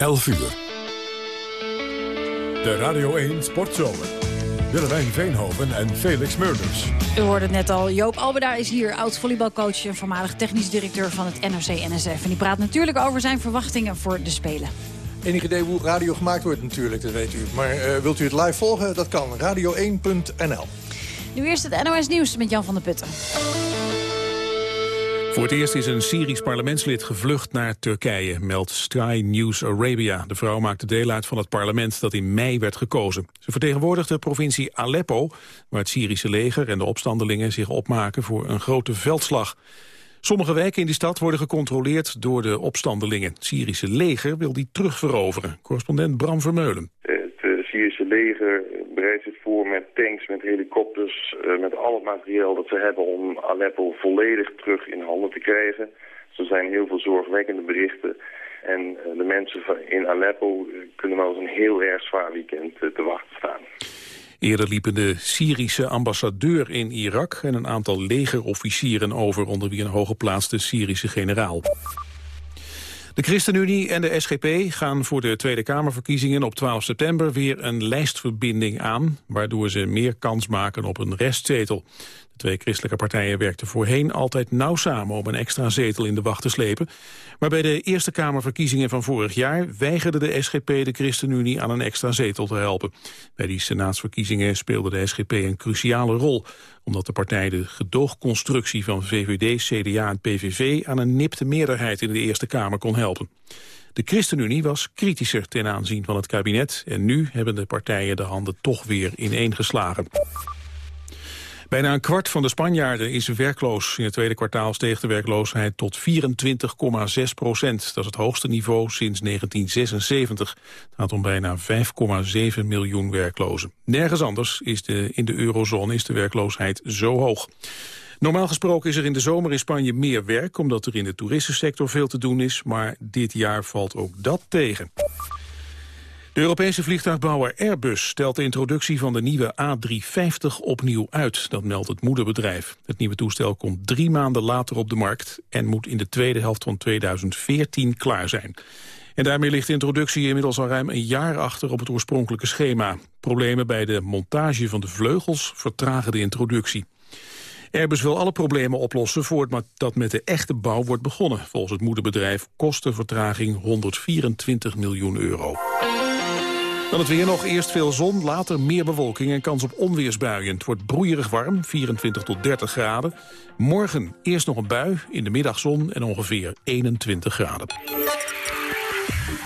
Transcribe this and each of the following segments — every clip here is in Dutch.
11 uur. De Radio 1 Sportzomer. Willemijn Veenhoven en Felix Murders. U hoorde het net al. Joop Albeda is hier, oud-volleybalcoach... en voormalig technisch directeur van het NRC-NSF. En die praat natuurlijk over zijn verwachtingen voor de Spelen. Enig idee hoe radio gemaakt wordt natuurlijk, dat weet u. Maar uh, wilt u het live volgen? Dat kan. Radio1.nl. Nu eerst het NOS Nieuws met Jan van der Putten. Voor het eerst is een Syrisch parlementslid gevlucht naar Turkije, meldt Sky News Arabia. De vrouw maakte deel uit van het parlement dat in mei werd gekozen. Ze vertegenwoordigt de provincie Aleppo, waar het Syrische leger en de opstandelingen zich opmaken voor een grote veldslag. Sommige wijken in die stad worden gecontroleerd door de opstandelingen. Het Syrische leger wil die terugveroveren. Correspondent Bram Vermeulen. Syrische leger bereidt zich voor met tanks, met helikopters, uh, met al het materiaal dat ze hebben om Aleppo volledig terug in handen te krijgen. er zijn heel veel zorgwekkende berichten. En uh, de mensen in Aleppo kunnen wel eens een heel erg zwaar weekend te wachten staan. Eerder liepen de Syrische ambassadeur in Irak en een aantal legerofficieren over, onder wie een hooggeplaatste Syrische generaal. De ChristenUnie en de SGP gaan voor de Tweede Kamerverkiezingen op 12 september weer een lijstverbinding aan, waardoor ze meer kans maken op een restzetel. Twee christelijke partijen werkten voorheen altijd nauw samen om een extra zetel in de wacht te slepen. Maar bij de Eerste Kamerverkiezingen van vorig jaar weigerde de SGP de ChristenUnie aan een extra zetel te helpen. Bij die senaatsverkiezingen speelde de SGP een cruciale rol, omdat de partij de gedoogconstructie van VVD, CDA en PVV aan een nipte meerderheid in de Eerste Kamer kon helpen. De ChristenUnie was kritischer ten aanzien van het kabinet en nu hebben de partijen de handen toch weer ineengeslagen. Bijna een kwart van de Spanjaarden is werkloos. In het tweede kwartaal steeg de werkloosheid tot 24,6 procent. Dat is het hoogste niveau sinds 1976. Het gaat om bijna 5,7 miljoen werklozen. Nergens anders is de, in de eurozone is de werkloosheid zo hoog. Normaal gesproken is er in de zomer in Spanje meer werk... omdat er in de toeristensector veel te doen is. Maar dit jaar valt ook dat tegen. De Europese vliegtuigbouwer Airbus stelt de introductie van de nieuwe A350 opnieuw uit. Dat meldt het moederbedrijf. Het nieuwe toestel komt drie maanden later op de markt... en moet in de tweede helft van 2014 klaar zijn. En daarmee ligt de introductie inmiddels al ruim een jaar achter op het oorspronkelijke schema. Problemen bij de montage van de vleugels vertragen de introductie. Airbus wil alle problemen oplossen voordat met de echte bouw wordt begonnen. Volgens het moederbedrijf kost de vertraging 124 miljoen euro. Dan het weer nog. Eerst veel zon, later meer bewolking en kans op onweersbuien. Het wordt broeierig warm, 24 tot 30 graden. Morgen eerst nog een bui, in de middag zon en ongeveer 21 graden.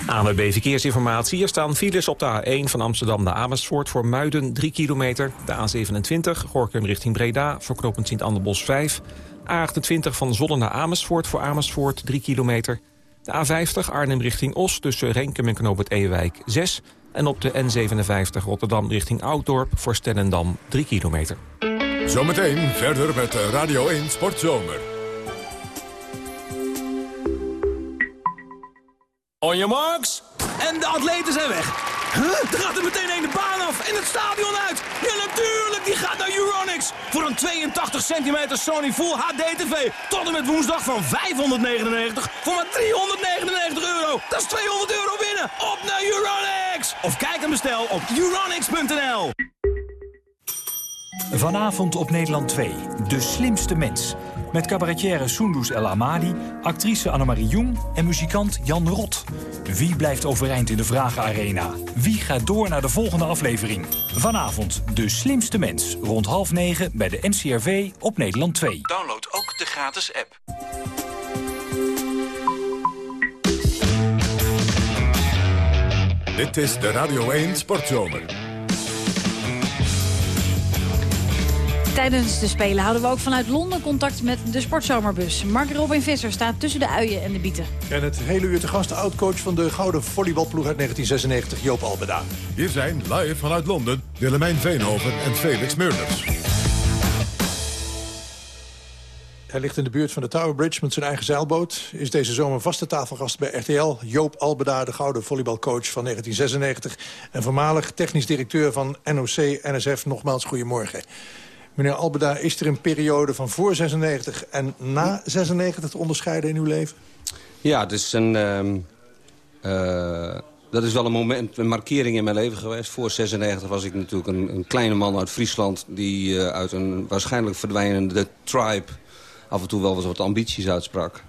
ANWB Verkeersinformatie. Er staan files op de A1 van Amsterdam naar Amersfoort voor Muiden 3 kilometer. De A27 Gorkum richting Breda voor knooppunt Sint-Anderbos 5. A28 van Zollen naar Amersfoort voor Amersfoort 3 kilometer. De A50 Arnhem richting Os tussen Renkum en knooppunt Ewijk 6. En op de N57 Rotterdam richting Ouddorp voor Stellendam 3 kilometer. Zometeen verder met Radio 1 Sportzomer. On your marks. En de atleten zijn weg. Huh? Er gaat er meteen een de baan af en het stadion uit. Ja, natuurlijk, die gaat naar Euronics. Voor een 82 centimeter Sony Full HD TV. Tot en met woensdag van 599 voor maar 399 euro. Dat is 200 euro winnen. Op naar Euronics. Of kijk en bestel op euronics.nl. Vanavond op Nederland 2. De slimste mens. Met cabaretière Soendus El Amadi, actrice Annemarie Jong en muzikant Jan Rot. Wie blijft overeind in de Vragenarena? Wie gaat door naar de volgende aflevering? Vanavond De Slimste Mens. Rond half negen bij de NCRV op Nederland 2. Download ook de gratis app. Dit is de Radio 1 Sportzomer. Tijdens de Spelen houden we ook vanuit Londen contact met de sportzomerbus. Mark Robin Visser staat tussen de uien en de bieten. En het hele uur te gast de oud-coach van de gouden volleybalploeg uit 1996, Joop Albeda. Hier zijn live vanuit Londen Willemijn Veenhoven en Felix Meurders. Hij ligt in de buurt van de Tower Bridge met zijn eigen zeilboot. Is deze zomer vaste tafelgast bij RTL. Joop Albeda, de gouden volleybalcoach van 1996. En voormalig technisch directeur van NOC-NSF. Nogmaals, goedemorgen. Meneer Albeda, is er een periode van voor 96 en na 96 te onderscheiden in uw leven? Ja, dus een, um, Uh, dat is wel een, moment, een markering in mijn leven geweest. Voor 96 was ik natuurlijk een, een kleine man uit Friesland... die uh, uit een waarschijnlijk verdwijnende tribe... af en toe wel eens wat ambities uitsprak.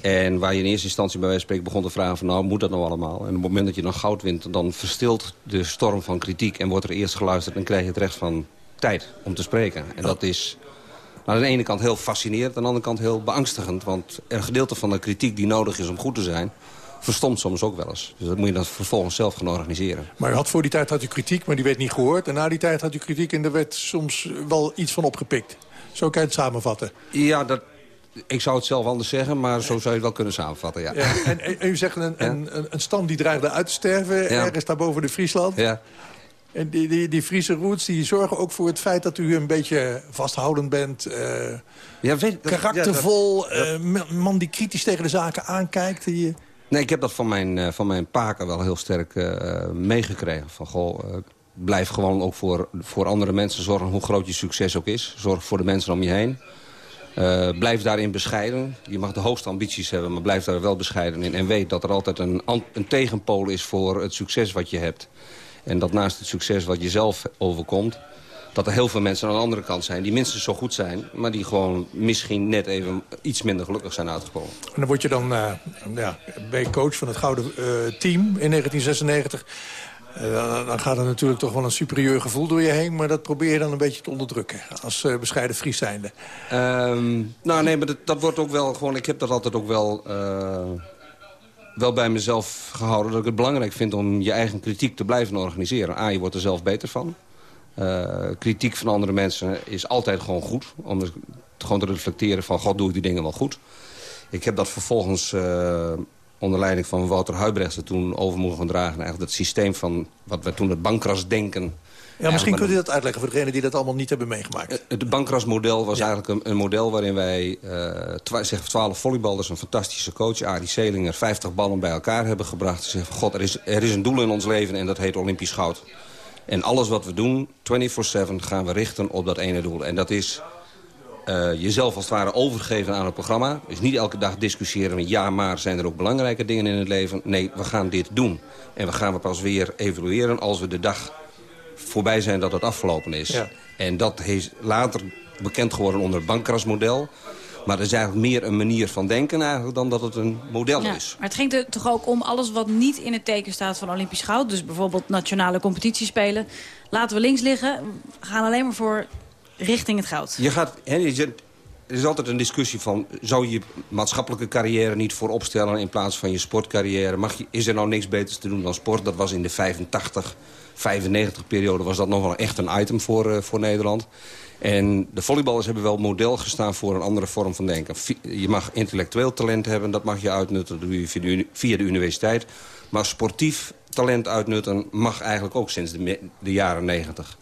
En waar je in eerste instantie bij wijze van spreken begon te vragen... van nou, moet dat nou allemaal? En op het moment dat je dan goud wint... dan verstilt de storm van kritiek en wordt er eerst geluisterd... en krijg je het recht van tijd om te spreken. En dat is aan de ene kant heel fascinerend... aan de andere kant heel beangstigend. Want een gedeelte van de kritiek die nodig is om goed te zijn verstomt soms ook wel eens. Dus dat moet je dan vervolgens zelf gaan organiseren. Maar u had voor die tijd had u kritiek, maar die werd niet gehoord. En na die tijd had u kritiek en er werd soms wel iets van opgepikt. Zo kan je het samenvatten. Ja, dat, ik zou het zelf anders zeggen, maar zo zou je het wel kunnen samenvatten, ja. ja en, en, u zegt een, een, een, stam die dreigde uit te sterven, ja. ergens daar boven de Friesland. Ja. En die, die, die Friese roots die zorgen ook voor het feit dat u een beetje vasthoudend bent. Uh, ja, weet, karaktervol, ja, dat, uh, man die kritisch tegen de zaken aankijkt. Die, Nee, ik heb dat van mijn, uh, van mijn paken wel heel sterk uh, meegekregen. Van, goh, uh, blijf gewoon ook voor, voor andere mensen zorgen hoe groot je succes ook is. Zorg voor de mensen om je heen. blijf daarin bescheiden. Je mag de hoogste ambities hebben, maar blijf daar wel bescheiden in. En weet dat er altijd een, een tegenpool is voor het succes wat je hebt. En dat naast het succes wat je zelf overkomt dat er heel veel mensen aan de andere kant zijn... die minstens zo goed zijn, maar die gewoon misschien net even iets minder gelukkig zijn uitgekomen. En dan word je dan uh, ja, ben coach van het Gouden uh, Team in 1996... Uh, dan gaat er natuurlijk toch wel een superieur gevoel door je heen... maar dat probeer je dan een beetje te onderdrukken als uh, bescheiden Fries zijnde. Um, nou nee, maar dat, dat, wordt ook wel gewoon... Ik heb dat altijd ook wel, uh, wel bij mezelf gehouden... dat ik het belangrijk vind om je eigen kritiek te blijven organiseren. A, je wordt er zelf beter van. Uh, kritiek van andere mensen is altijd gewoon goed. Om het gewoon te reflecteren van, god, doe ik die dingen wel goed. Ik heb dat vervolgens uh, onder leiding van Wouter Huibrechtse toen over mogen dragen. Eigenlijk dat systeem van wat we toen het bankrasdenken... Ja, misschien kunt u dat uitleggen voor degenen die dat allemaal niet hebben meegemaakt. Eh, het bankrasmodel was eigenlijk een, een, model waarin wij uh, zeg 12 volleyballers, een fantastische coach, Arie Selinger, 50 ballen bij elkaar hebben gebracht. Ze zeggen, god, er is, er is een doel in ons leven en dat heet Olympisch goud. En alles wat we doen, 24-7, gaan we richten op dat ene doel. En dat is uh, jezelf als het ware overgeven aan het programma. Dus niet elke dag discussiëren met ja, maar zijn er ook belangrijke dingen in het leven. Nee, we gaan dit doen. En we gaan we pas weer evalueren als we de dag voorbij zijn dat het afgelopen is. Ja. En dat is later bekend geworden onder het bankrasmodel. Maar het is eigenlijk meer een manier van denken eigenlijk dan dat het een model ja, is. Maar het ging er toch ook om alles wat niet in het teken staat van Olympisch goud. Dus bijvoorbeeld nationale competitiespelen. Laten we links liggen. We gaan alleen maar voor richting het goud. Je gaat, je, er is altijd een discussie van... zou je maatschappelijke carrière niet voor opstellen in plaats van je sportcarrière? Mag je, is er nou niks beters te doen dan sport? Dat was in de 85, 95 periode was dat nog wel echt een item voor, uh, voor Nederland. En de volleyballers hebben wel model gestaan voor een andere vorm van denken. Je mag intellectueel talent hebben, dat mag je uitnutten dat doe je via de universiteit. Maar sportief talent uitnutten mag eigenlijk ook sinds de, de jaren negentig.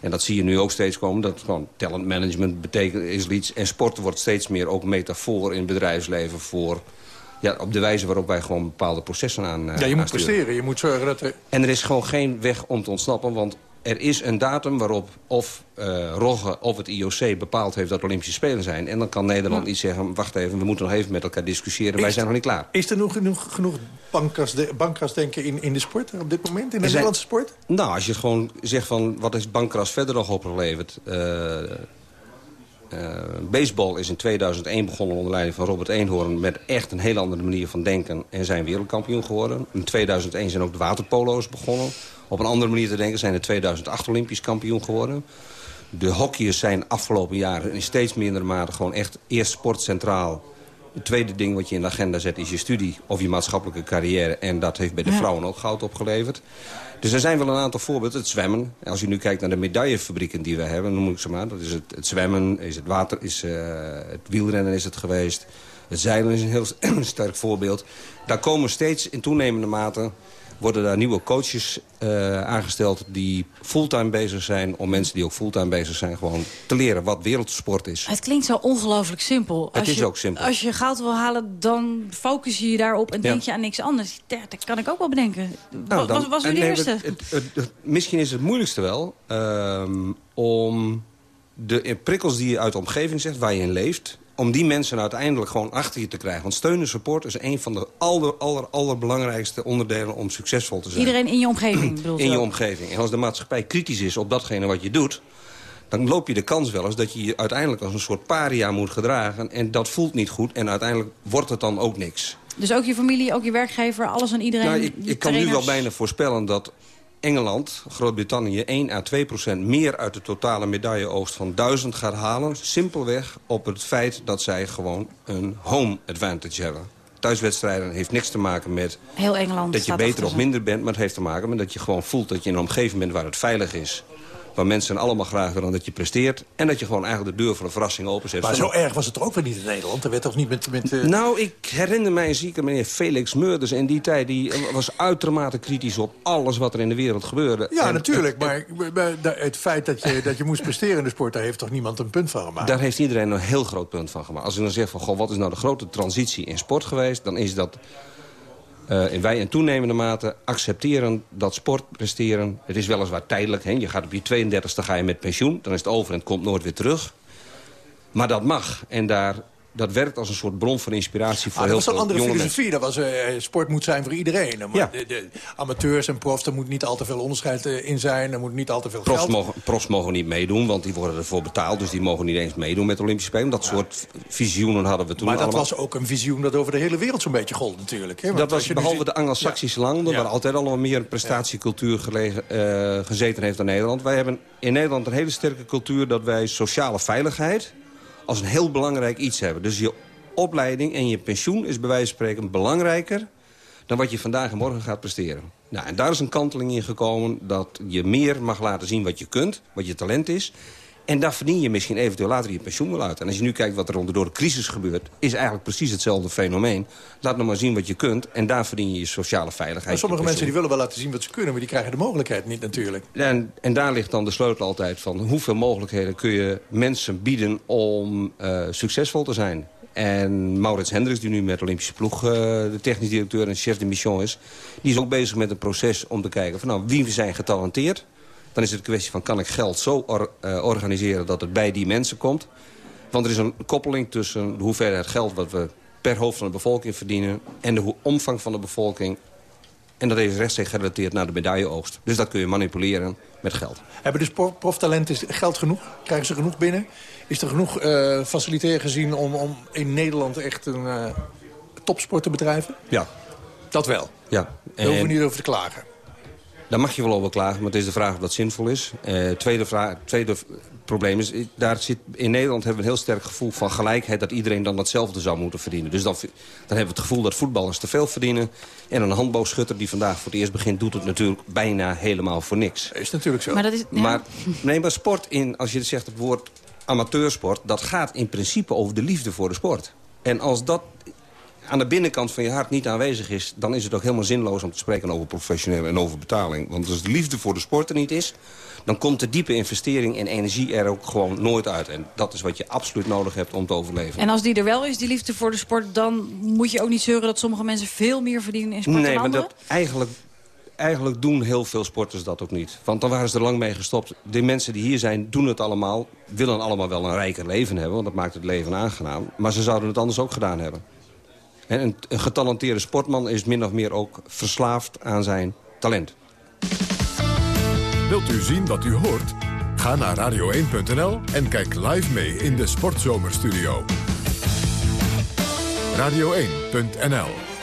En dat zie je nu ook steeds komen. Dat gewoon talentmanagement betekent is iets. En sport wordt steeds meer ook metafoor in het bedrijfsleven voor... Ja, op de wijze waarop wij gewoon bepaalde processen aan Ja, je moet presteren. Je moet zorgen dat er... En er is gewoon geen weg om te ontsnappen. Want er is een datum waarop of uh, Rogge of het IOC bepaald heeft dat Olympische Spelen zijn. En dan kan Nederland ja. iets zeggen, wacht even, we moeten nog even met elkaar discussiëren. Wij zijn nog niet klaar. Is er nog genoeg, genoeg bankrasdenken in, in de sport op dit moment, in de Nederlandse sport? Nou, als je gewoon zegt van, wat is bankras verder nog opgeleverd? Uh, uh, baseball is in 2001 begonnen onder leiding van Robert Eenhoorn... met echt een heel andere manier van denken en zijn wereldkampioen geworden. In 2001 zijn ook de waterpolo's begonnen op een andere manier te denken... zijn in 2008 Olympisch kampioen geworden. De hockeyers zijn afgelopen jaren in steeds mindere mate... gewoon echt eerst sportcentraal. Het tweede ding wat je in de agenda zet is je studie of je maatschappelijke carrière. En dat heeft bij de vrouwen ook goud opgeleverd. Dus er zijn wel een aantal voorbeelden. Het zwemmen. Als je nu kijkt naar de medaillefabrieken die we hebben, noem ik ze maar. Dat is het, het zwemmen, is het water, is uh, het wielrennen is het geweest. Het zeilen is een heel sterk voorbeeld. Daar komen steeds in toenemende mate worden daar nieuwe coaches uh, aangesteld die fulltime bezig zijn... om mensen die ook fulltime bezig zijn gewoon te leren wat wereldsport is. Het klinkt zo ongelooflijk simpel. Het is ook simpel. Als je goud wil halen, dan focus je je daarop en denk je aan niks anders. Dat kan ik ook wel bedenken. Nou, dan, was, was u de eerste? Het, het, misschien is het moeilijkste wel um, om de prikkels die je uit de omgeving zegt, waar je in leeft om die mensen uiteindelijk gewoon achter je te krijgen. Want steun en support is een van de aller, aller, allerbelangrijkste onderdelen om succesvol te zijn. Iedereen in je omgeving bedoelt In je omgeving. En als de maatschappij kritisch is op datgene wat je doet... dan loop je de kans wel eens dat je je uiteindelijk als een soort paria moet gedragen. En dat voelt niet goed en uiteindelijk wordt het dan ook niks. Dus ook je familie, ook je werkgever, alles en iedereen? Nou, ik, ik kan nu wel bijna voorspellen dat Engeland, Groot-Brittannië... 1 à 2 procent meer uit de totale medailleoogst van 1000 gaat halen. Simpelweg op het feit dat zij gewoon een home advantage hebben. Thuiswedstrijden heeft niks te maken met Heel Engeland dat je beter of minder bent... maar het heeft te maken met dat je gewoon voelt dat je in een omgeving bent waar het veilig is waar mensen allemaal graag willen dat je presteert... en dat je gewoon eigenlijk de deur voor een verrassing openzet. Maar zo erg was het er ook weer niet in Nederland? Er werd toch niet met... met uh... Nou, ik herinner mij een zieke meneer Felix Meurders in die tijd... die was uitermate kritisch op alles wat er in de wereld gebeurde. Ja, natuurlijk, maar het feit dat je, dat je moest presteren in de sport... daar heeft toch niemand een punt van gemaakt? Daar heeft iedereen een heel groot punt van gemaakt. Als je dan zegt van, goh, wat is nou de grote transitie in sport geweest... dan is dat uh, in wij in toenemende mate accepteren dat sport presteren... het is weliswaar tijdelijk, hè? je gaat op je 32e ga je met pensioen... dan is het over en het komt nooit weer terug. Maar dat mag. En daar dat werkt als een soort bron van inspiratie voor ah, heel veel Dat was een andere filosofie. Dat was, uh, sport moet zijn voor iedereen. Maar ja. de, de, amateurs en profs, er moet niet al te veel onderscheid uh, in zijn. Er moet niet al te veel profs geld. Mogen, profs mogen niet meedoen, want die worden ervoor betaald. Dus die mogen niet eens meedoen met de Olympische Spelen. Dat ja. soort visioenen hadden we toen Maar dat allemaal. was ook een visioen dat over de hele wereld zo'n beetje gold natuurlijk. Hè? dat was behalve de Anglo-Saxische ja. landen... waar altijd allemaal meer een prestatiecultuur gelegen, uh, gezeten heeft dan Nederland. Wij hebben in Nederland een hele sterke cultuur... dat wij sociale veiligheid als een heel belangrijk iets hebben. Dus je opleiding en je pensioen is bij wijze van spreken belangrijker... dan wat je vandaag en morgen gaat presteren. Nou, en daar is een kanteling in gekomen dat je meer mag laten zien wat je kunt, wat je talent is... En daar verdien je misschien eventueel later je pensioen wel uit. En als je nu kijkt wat er onder door de crisis gebeurt... is eigenlijk precies hetzelfde fenomeen. Laat nog maar zien wat je kunt. En daar verdien je je sociale veiligheid. Maar sommige mensen die willen wel laten zien wat ze kunnen... maar die krijgen de mogelijkheid niet natuurlijk. En, en daar ligt dan de sleutel altijd van... hoeveel mogelijkheden kun je mensen bieden om uh, succesvol te zijn. En Maurits Hendricks, die nu met de Olympische ploeg uh, de technisch directeur en chef de mission is... die is ook bezig met een proces om te kijken van nou, wie zijn getalenteerd. Dan is het een kwestie van kan ik geld zo or, uh, organiseren dat het bij die mensen komt. Want er is een koppeling tussen de hoeveelheid geld wat we per hoofd van de bevolking verdienen... en de omvang van de bevolking en dat is rechtstreeks gerelateerd naar de medailleoogst. Dus dat kun je manipuleren met geld. Hebben de proftalenten geld genoeg? Krijgen ze genoeg binnen? Is er genoeg uh, gezien om, om in Nederland echt een uh, topsport te bedrijven? Ja. Dat wel? Ja. Daar hoeven we niet over te klagen. Daar mag je wel over klagen, maar het is de vraag of dat zinvol is. Uh, tweede, vraag, tweede probleem is, daar zit, in Nederland hebben we een heel sterk gevoel van gelijkheid... dat iedereen dan hetzelfde zou moeten verdienen. Dus dan, dan hebben we het gevoel dat voetballers te veel verdienen... en een handboogschutter die vandaag voor het eerst begint... doet het natuurlijk bijna helemaal voor niks. Is natuurlijk zo. Maar, dat is, ja. maar, nee, maar sport, in, als je zegt het woord amateursport... dat gaat in principe over de liefde voor de sport. En als dat aan de binnenkant van je hart niet aanwezig is... dan is het ook helemaal zinloos om te spreken over professioneel en over betaling. Want als de liefde voor de sport er niet is... dan komt de diepe investering en energie er ook gewoon nooit uit. En dat is wat je absoluut nodig hebt om te overleven. En als die er wel is, die liefde voor de sport... dan moet je ook niet zeuren dat sommige mensen veel meer verdienen in sport nee, dan anderen? Nee, maar dat eigenlijk eigenlijk doen heel veel sporters dat ook niet. Want dan waren ze er lang mee gestopt. De mensen die hier zijn, doen het allemaal. Willen allemaal wel een rijker leven hebben, want dat maakt het leven aangenaam. Maar ze zouden het anders ook gedaan hebben. En een, een getalenteerde sportman is min of meer ook verslaafd aan zijn talent. Wilt u zien wat u hoort? Ga naar radio1.nl en kijk live mee in de Sportzomerstudio. Radio1.nl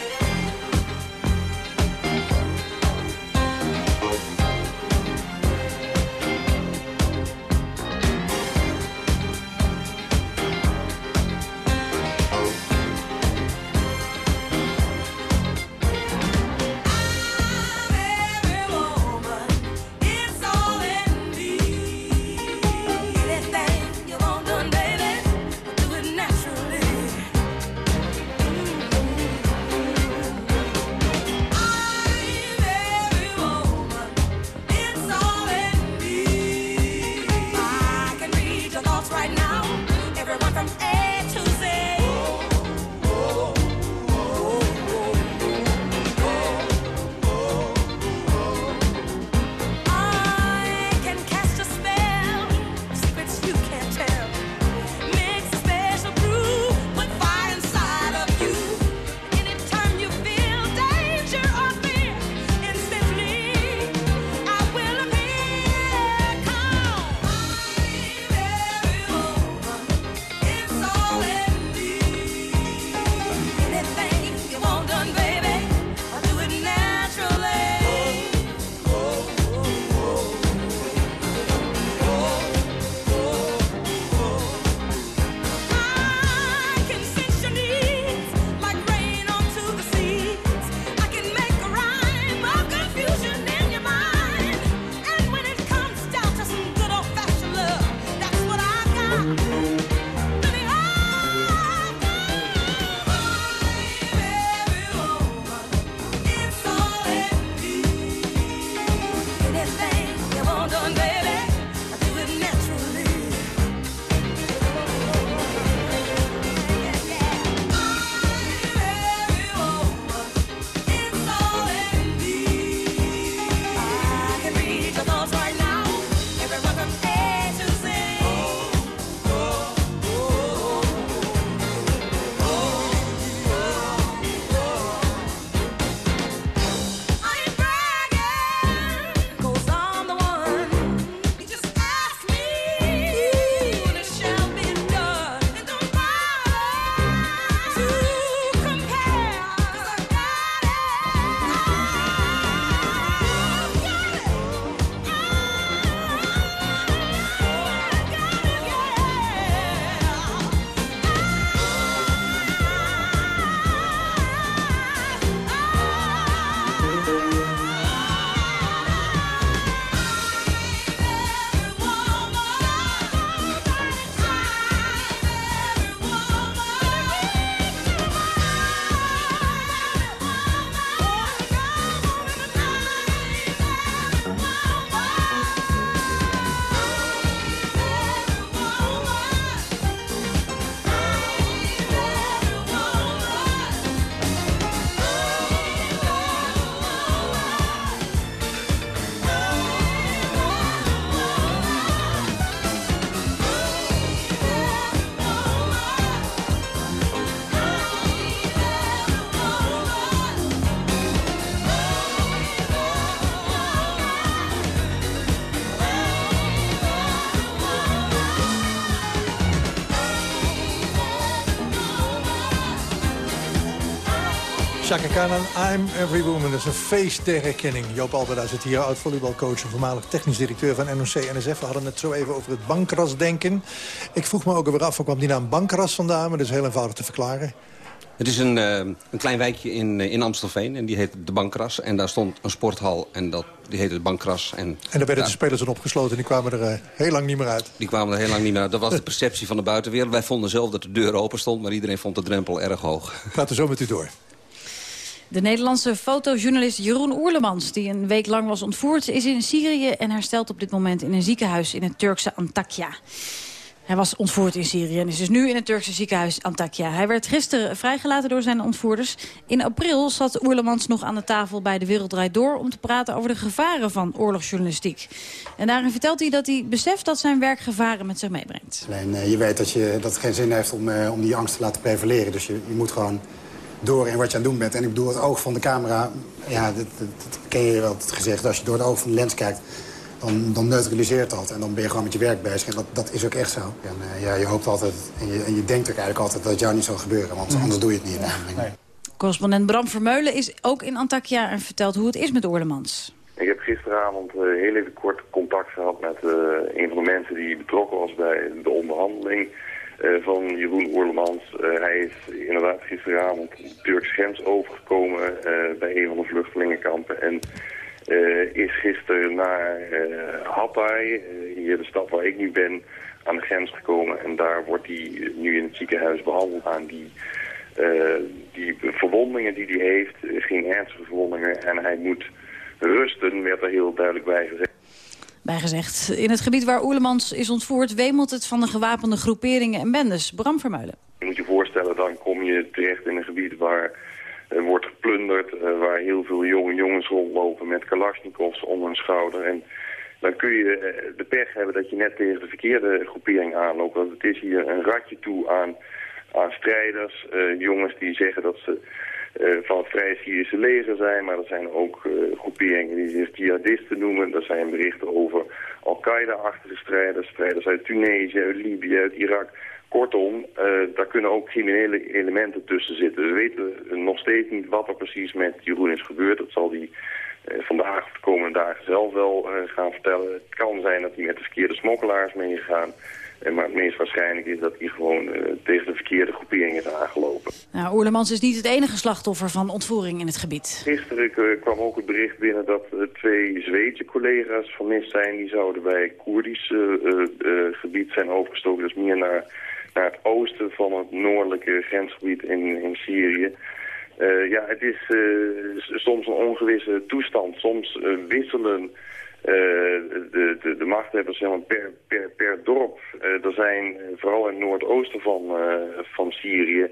Chaka Khan I'm Every Woman. Dat is een feest der herkenning. Joop Alberda zit hier, oud-volleybalcoach... en voormalig technisch directeur van NOC-NSF. We hadden het zo even over het bankrasdenken. Ik vroeg me ook weer af, waar kwam die naam bankras vandaan? Maar dat is heel eenvoudig te verklaren. Het is een, uh, een klein wijkje in, uh, in Amstelveen en die heet de Bankras. En daar stond een sporthal en dat, die heette de Bankras. En, en daar werden de spelers dan opgesloten en die kwamen er uh, heel lang niet meer uit. Die kwamen er heel lang niet meer uit. Dat was de perceptie van de buitenwereld. Wij vonden zelf dat de deur open stond, maar iedereen vond de drempel erg hoog. Gaat er zo met u door. De Nederlandse fotojournalist Jeroen Oerlemans, die een week lang was ontvoerd... is in Syrië en herstelt op dit moment in een ziekenhuis in het Turkse Antakya. Hij was ontvoerd in Syrië en is dus nu in het Turkse ziekenhuis Antakya. Hij werd gisteren vrijgelaten door zijn ontvoerders. In april zat Oerlemans nog aan de tafel bij De Wereld Draait Door... om te praten over de gevaren van oorlogsjournalistiek. En daarin vertelt hij dat hij beseft dat zijn werk gevaren met zich meebrengt. Alleen uh, je weet dat, je, dat het geen zin heeft om, uh, om die angst te laten prevaleren. Dus je, je moet gewoon door in wat je aan het doen bent. En ik bedoel, het oog van de camera, ja, dat, dat, dat ken je wel het gezegd. Als je door het oog van de lens kijkt, dan, dan neutraliseert dat. En dan ben je gewoon met je werk bezig. En dat, dat is ook echt zo. En uh, ja, je hoopt altijd, en je, en je denkt ook eigenlijk altijd dat het jou niet zal gebeuren. Want anders doe je het niet. Nee. Correspondent Bram Vermeulen is ook in Antakya en vertelt hoe het is met Oorlemans. Ik heb gisteravond uh, heel even kort contact gehad met uh, een van de mensen die betrokken was bij de onderhandeling uh, van Jeroen Oerlemans. hij is inderdaad gisteravond Turks grens overgekomen bij een van de vluchtelingenkampen. En is gisteren naar Hatay, hier de stad waar ik nu ben, aan de grens gekomen. En daar wordt hij nu in het ziekenhuis behandeld aan die, die verwondingen die hij heeft. Geen ernstige verwondingen en hij moet rusten, werd er heel duidelijk bij gezegd. Bijgezegd, in het gebied waar Oerlemans is ontvoerd... wemelt het van de gewapende groeperingen en bendes. Bram Vermeulen. Je moet je voorstellen, dan kom je terecht in een gebied waar er wordt geplunderd, uh, waar heel veel jonge jongens rondlopen met kalasjnikovs om hun schouder. En dan kun je uh, de pech hebben dat je net tegen de verkeerde groepering aanloopt. Want het is hier een ratje toe aan, aan strijders, uh, jongens die zeggen dat ze van het Vrije Syrische leger zijn. Maar er zijn ook groeperingen die zich jihadisten noemen. Er zijn berichten over Al-Qaeda-achtige strijders, strijders uit Tunesië, uit Libië, uit Irak... Kortom, uh, daar kunnen ook criminele elementen tussen zitten. We weten nog steeds niet wat er precies met Jeroen is gebeurd. Dat zal hij vandaag of de komende dagen zelf wel gaan vertellen. Het kan zijn dat hij met de verkeerde smokkelaars meegegaan. Maar het meest waarschijnlijk is dat hij gewoon tegen de verkeerde groepering is aangelopen. Nou, Oerlemans is niet het enige slachtoffer van ontvoering in het gebied. Gisteren kwam ook het bericht binnen dat twee Zweedse collega's vermist zijn. Die zouden bij het Koerdisch gebied zijn overgestoken. Dus meer naar naar het oosten van het noordelijke grensgebied in, in Syrië. Uh, ja, het is soms een ongewisse toestand. Soms wisselen de, de, de machthebbers per, per, per dorp. er zijn vooral in het noordoosten van, van Syrië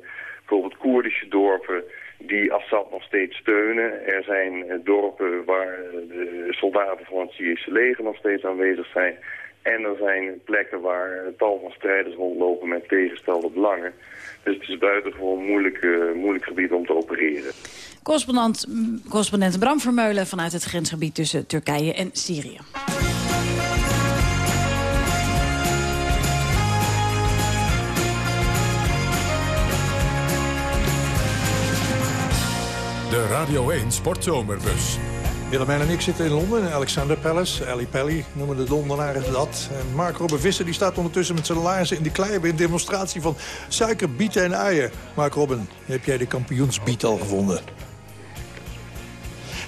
bijvoorbeeld Koerdische dorpen die Assad nog steeds steunen. Er zijn dorpen waar de soldaten van het Syrische leger nog steeds aanwezig zijn. En er zijn plekken waar tal van strijders rondlopen met tegenstelde belangen. Dus het is buitengewoon moeilijk, uh, moeilijk gebied om te opereren. Correspondent, correspondent Bram Vermeulen vanuit het grensgebied tussen Turkije en Syrië. De Radio 1 Sportzomerbus. Willemijn en ik zitten in Londen, in Alexander Palace. Ali Pelly noemen de Londenaren dat. En Mark Robben Visser die staat ondertussen met zijn laarzen in de klei... bij een demonstratie van suiker, bieten en uien. Mark Robben, heb jij de kampioensbiet al gevonden?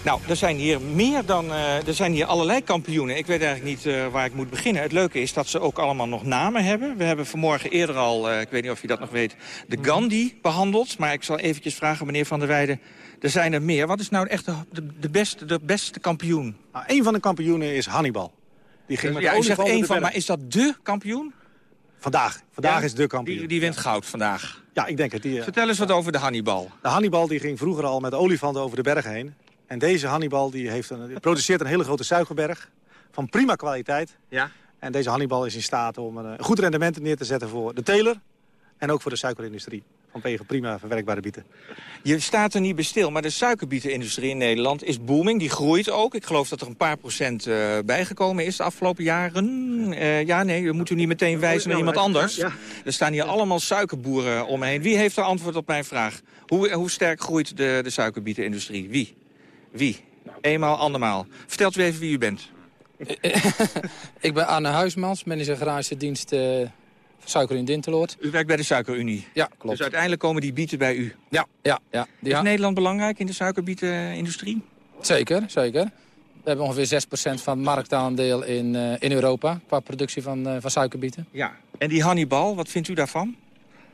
Nou, er zijn hier meer dan... Uh, er zijn hier allerlei kampioenen. Ik weet eigenlijk niet uh, waar ik moet beginnen. Het leuke is dat ze ook allemaal nog namen hebben. We hebben vanmorgen eerder al, uh, ik weet niet of je dat nog weet... de Gandhi behandeld. Maar ik zal eventjes vragen, meneer Van der Weijden... Er zijn er meer. Wat is nou echt de, de, beste, de beste kampioen? Nou, een van de kampioenen is Hannibal. Die ging met ja, u zegt één van, maar is dat de kampioen? Vandaag. Vandaag ja, is de kampioen. Die, die wint goud vandaag. Ja, ik denk het. Die, Vertel eens wat over de Hannibal. De Hannibal die ging vroeger al met olifanten over de berg heen. En deze Hannibal die heeft een, produceert een hele grote suikerberg. Van prima kwaliteit. Ja. En deze Hannibal is in staat om een, een goed rendement neer te zetten voor de teler. En ook voor de suikerindustrie. Vanwege prima verwerkbare bieten. Je staat er niet bij stil, maar de suikerbietenindustrie in Nederland is booming. Die groeit ook. Ik geloof dat er een paar procent uh, bijgekomen is de afgelopen jaren. Uh, ja, nee, we moeten u niet meteen wijzen naar iemand anders. Er staan hier allemaal suikerboeren omheen. Wie heeft er antwoord op mijn vraag? Hoe, hoe sterk groeit de, de suikerbietenindustrie? Wie? Wie? Eenmaal, andermaal. Vertelt u even wie u bent. ik ben Arne Huismans, manager garage dienst uh, Suiker in Dinteloord. U werkt bij de Suikerunie? Ja, klopt. Dus uiteindelijk komen die bieten bij u? Ja, ja, ja. Is Nederland belangrijk in de suikerbietenindustrie? Zeker, zeker. We hebben ongeveer 6% van het marktaandeel in, uh, in Europa qua productie van, uh, van suikerbieten. Ja. En die Hannibal, wat vindt u daarvan?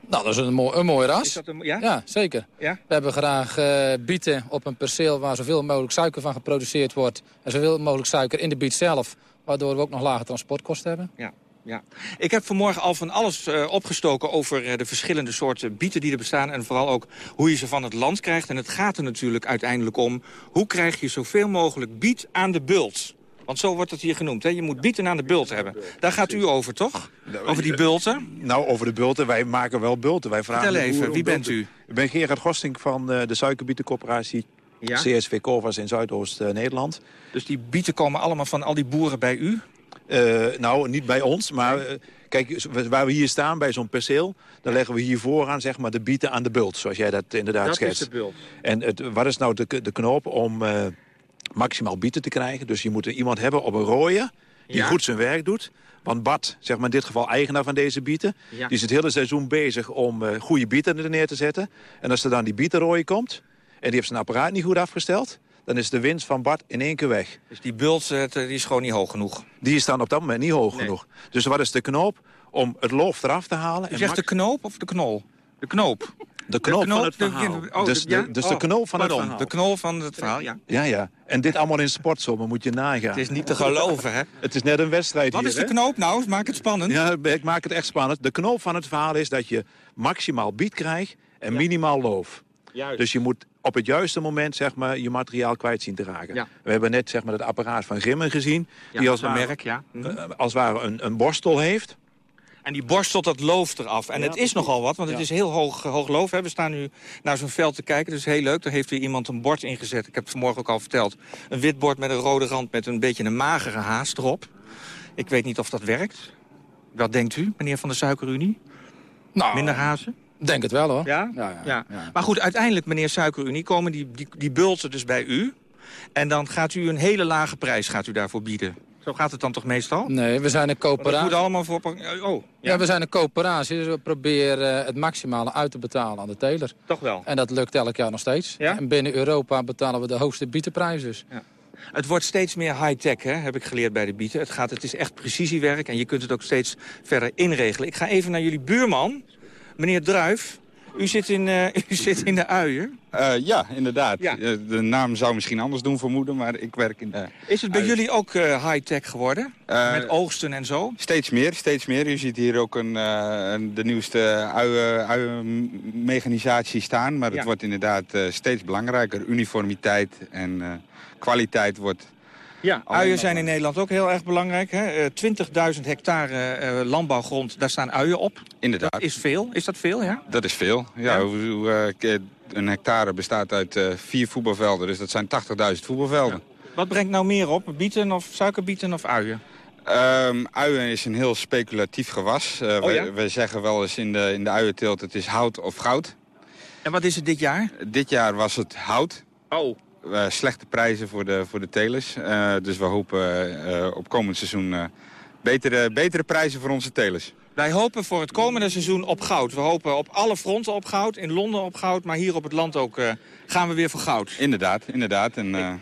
Nou, dat is een mooi, een mooi ras. Is dat een, ja? ja? zeker. Ja? We hebben graag uh, bieten op een perceel waar zoveel mogelijk suiker van geproduceerd wordt. En zoveel mogelijk suiker in de biet zelf, waardoor we ook nog lage transportkosten hebben. Ja. Ja. Ik heb vanmorgen al van alles uh, opgestoken over uh, de verschillende soorten bieten die er bestaan. En vooral ook hoe je ze van het land krijgt. En het gaat er natuurlijk uiteindelijk om... hoe krijg je zoveel mogelijk biet aan de bult? Want zo wordt het hier genoemd. Hè? Je moet bieten aan de bult hebben. Daar gaat u over, toch? Over die bulten? Nou, over de bulten. Wij maken wel bulten. Wij vragen Vertel even, wie bent u? Ik ben Gerard Gosting van uh, de suikerbietencoöperatie ja? CSV Kovas in Zuidoost-Nederland. Dus die bieten komen allemaal van al die boeren bij u? Uh, nou, niet bij ons, maar uh, kijk, waar we hier staan bij zo'n perceel... dan leggen we hier vooraan zeg maar, de bieten aan de bult, zoals jij dat inderdaad dat schetst. Dat is de bult. En het, wat is nou de, de knoop om uh, maximaal bieten te krijgen? Dus je moet er iemand hebben op een rooien die ja. goed zijn werk doet. Want Bart, zeg maar in dit geval eigenaar van deze bieten... Ja. die is het hele seizoen bezig om goede bieten er neer te zetten. En als er dan die bietenrooien komt... en die heeft zijn apparaat niet goed afgesteld dan is de winst van Bart in één keer weg. Dus die bult die is gewoon niet hoog genoeg? Die is dan op dat moment niet hoog nee. genoeg. Dus wat is de knoop om het loof eraf te halen? U zegt de knoop of de knol? De knoop. De knoop, de knoop van het verhaal. De, oh, dus de, dus de knoop van Pardon, het verhaal. De knol van het verhaal, ja. Ja, ja. En dit allemaal in sportzomer moet je nagaan. Het is niet te geloven, hè? Het is net een wedstrijd Wat hier, is de knoop nou? Maak het spannend. Ja, ik maak het echt spannend. De knoop van het verhaal is dat je maximaal bied krijgt en ja. minimaal loof. Juist. Dus je moet op het juiste moment zeg maar, je materiaal kwijt zien te raken. Ja. We hebben net zeg maar, het apparaat van Grimmen gezien. Ja, die als een ware, merk, ja. uh, als het ware een, een borstel heeft. En die borstelt dat loof eraf. En Ja, het is nogal wat, want het Ja. is heel hoog, hoog loof. Hè. We staan nu naar zo'n veld te kijken, dus heel leuk. Daar heeft weer iemand een bord ingezet. Ik heb het vanmorgen ook al verteld. Een wit bord met een rode rand met een beetje een magere haas erop. Ik weet niet of dat werkt. Wat denkt u, meneer van de Suikerunie? Nou, Minder hazen? Denk het wel hoor. Ja? Ja, ja, Ja. ja. Maar goed, uiteindelijk, meneer Suikerunie, komen die, die, die bulten dus bij u. En dan gaat u een hele lage prijs gaat u daarvoor bieden. Zo gaat het dan toch meestal? Nee, we zijn een Want dat coöperatie. moet allemaal voor... Oh, Ja. we zijn een coöperatie, dus we proberen eh, het maximale uit te betalen aan de teler. toch wel. En dat lukt elk jaar nog steeds. Ja? En binnen Europa betalen we de hoogste bietenprijs dus. Het wordt steeds meer high-tech, hè, heb ik geleerd bij de bieten. Het, gaat, het is echt precisiewerk en je kunt het ook steeds verder inregelen. Ik ga even naar jullie buurman, meneer Druif. U zit in, eh, u zit in de uien. Eh, ja, inderdaad. Ja. Eh, De naam zou misschien anders doen vermoeden, maar ik werk in de... Is het bij uien. jullie ook high-tech geworden? Met oogsten en zo? Steeds meer, steeds meer. U ziet hier ook een, een- de nieuwste uien- uienmechanisatie staan. Maar het Ja. wordt inderdaad steeds belangrijker. Uniformiteit en kwaliteit wordt... Ja, uien zijn in Nederland ook heel erg belangrijk. hè. Eh, 20.000 hectare eh, landbouwgrond, daar staan uien op. Inderdaad. Dat is veel. Is dat veel, ja? Dat is veel. Ja, Ja. hoe- hoe, eh, een hectare bestaat uit eh, vier voetbalvelden. Dus dat zijn 80.000 voetbalvelden. Wat brengt nou meer op? Bieten of suikerbieten of uien? Ehm, uien is een heel speculatief gewas. Eh, Oh, wij, ja? wij zeggen wel eens in de, in de uienteelt het is hout of goud. En wat is het dit jaar? Dit jaar was het hout. Oh. Eh, slechte prijzen voor de, voor de telers. Eh, dus we hopen eh, op komend seizoen betere, betere prijzen voor onze telers. Wij hopen voor het komende seizoen op goud. We hopen op alle fronten op goud. In Londen op goud, maar hier op het land ook gaan we weer voor goud. Inderdaad, inderdaad. En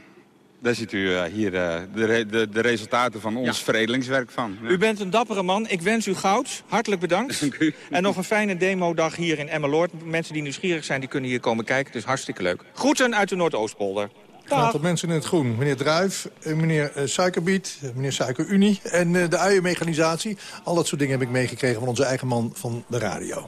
daar ziet u eh, hier eh, de, re- de, de resultaten van ons Ja. veredelingswerk van. Ja. U bent een dappere man. Ik wens u goud. Hartelijk bedankt. Dank u. En nog een fijne demodag hier in Emmeloord. Mensen die nieuwsgierig zijn, die kunnen hier komen kijken. Het is hartstikke leuk. Groeten uit de Noordoostpolder. Een aantal mensen in het groen. Meneer Druif, eh, meneer Suikerbiet, meneer Suikerunie en eh, de uienmechanisatie. Al dat soort dingen heb ik meegekregen van onze eigen man van de radio.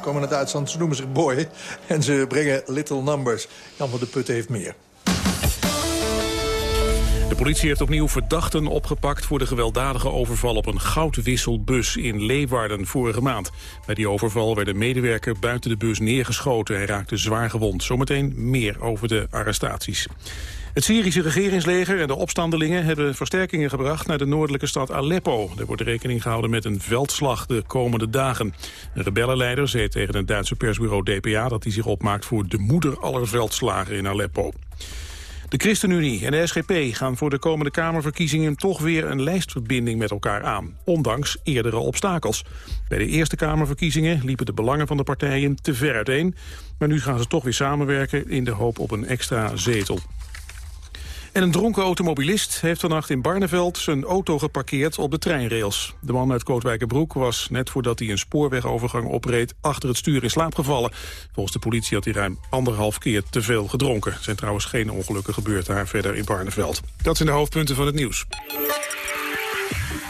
Komen uit Duitsland, ze noemen zich Boy. En ze brengen Little Numbers. Jan van de Putten heeft meer. De politie heeft opnieuw verdachten opgepakt voor de gewelddadige overval op een goudwisselbus in Leeuwarden vorige maand. Bij die overval werd een medewerker buiten de bus neergeschoten en raakte zwaar gewond. Zometeen meer over de arrestaties. Het Syrische regeringsleger en de opstandelingen hebben versterkingen gebracht naar de noordelijke stad Aleppo. Er wordt rekening gehouden met een veldslag de komende dagen. Een rebellenleider zei tegen het Duitse persbureau DPA dat hij zich opmaakt voor de moeder aller veldslagen in Aleppo. De ChristenUnie en de SGP gaan voor de komende Kamerverkiezingen toch weer een lijstverbinding met elkaar aan, ondanks eerdere obstakels. Bij de Eerste Kamerverkiezingen liepen de belangen van de partijen te ver uiteen, maar nu gaan ze toch weer samenwerken in de hoop op een extra zetel. En een dronken automobilist heeft vannacht in Barneveld zijn auto geparkeerd op de treinrails. De man uit Kootwijkerbroek was, net voordat hij een spoorwegovergang opreed, achter het stuur in slaap gevallen. Volgens de politie had hij ruim anderhalf keer te veel gedronken. Er zijn trouwens geen ongelukken gebeurd daar verder in Barneveld. Dat zijn de hoofdpunten van het nieuws.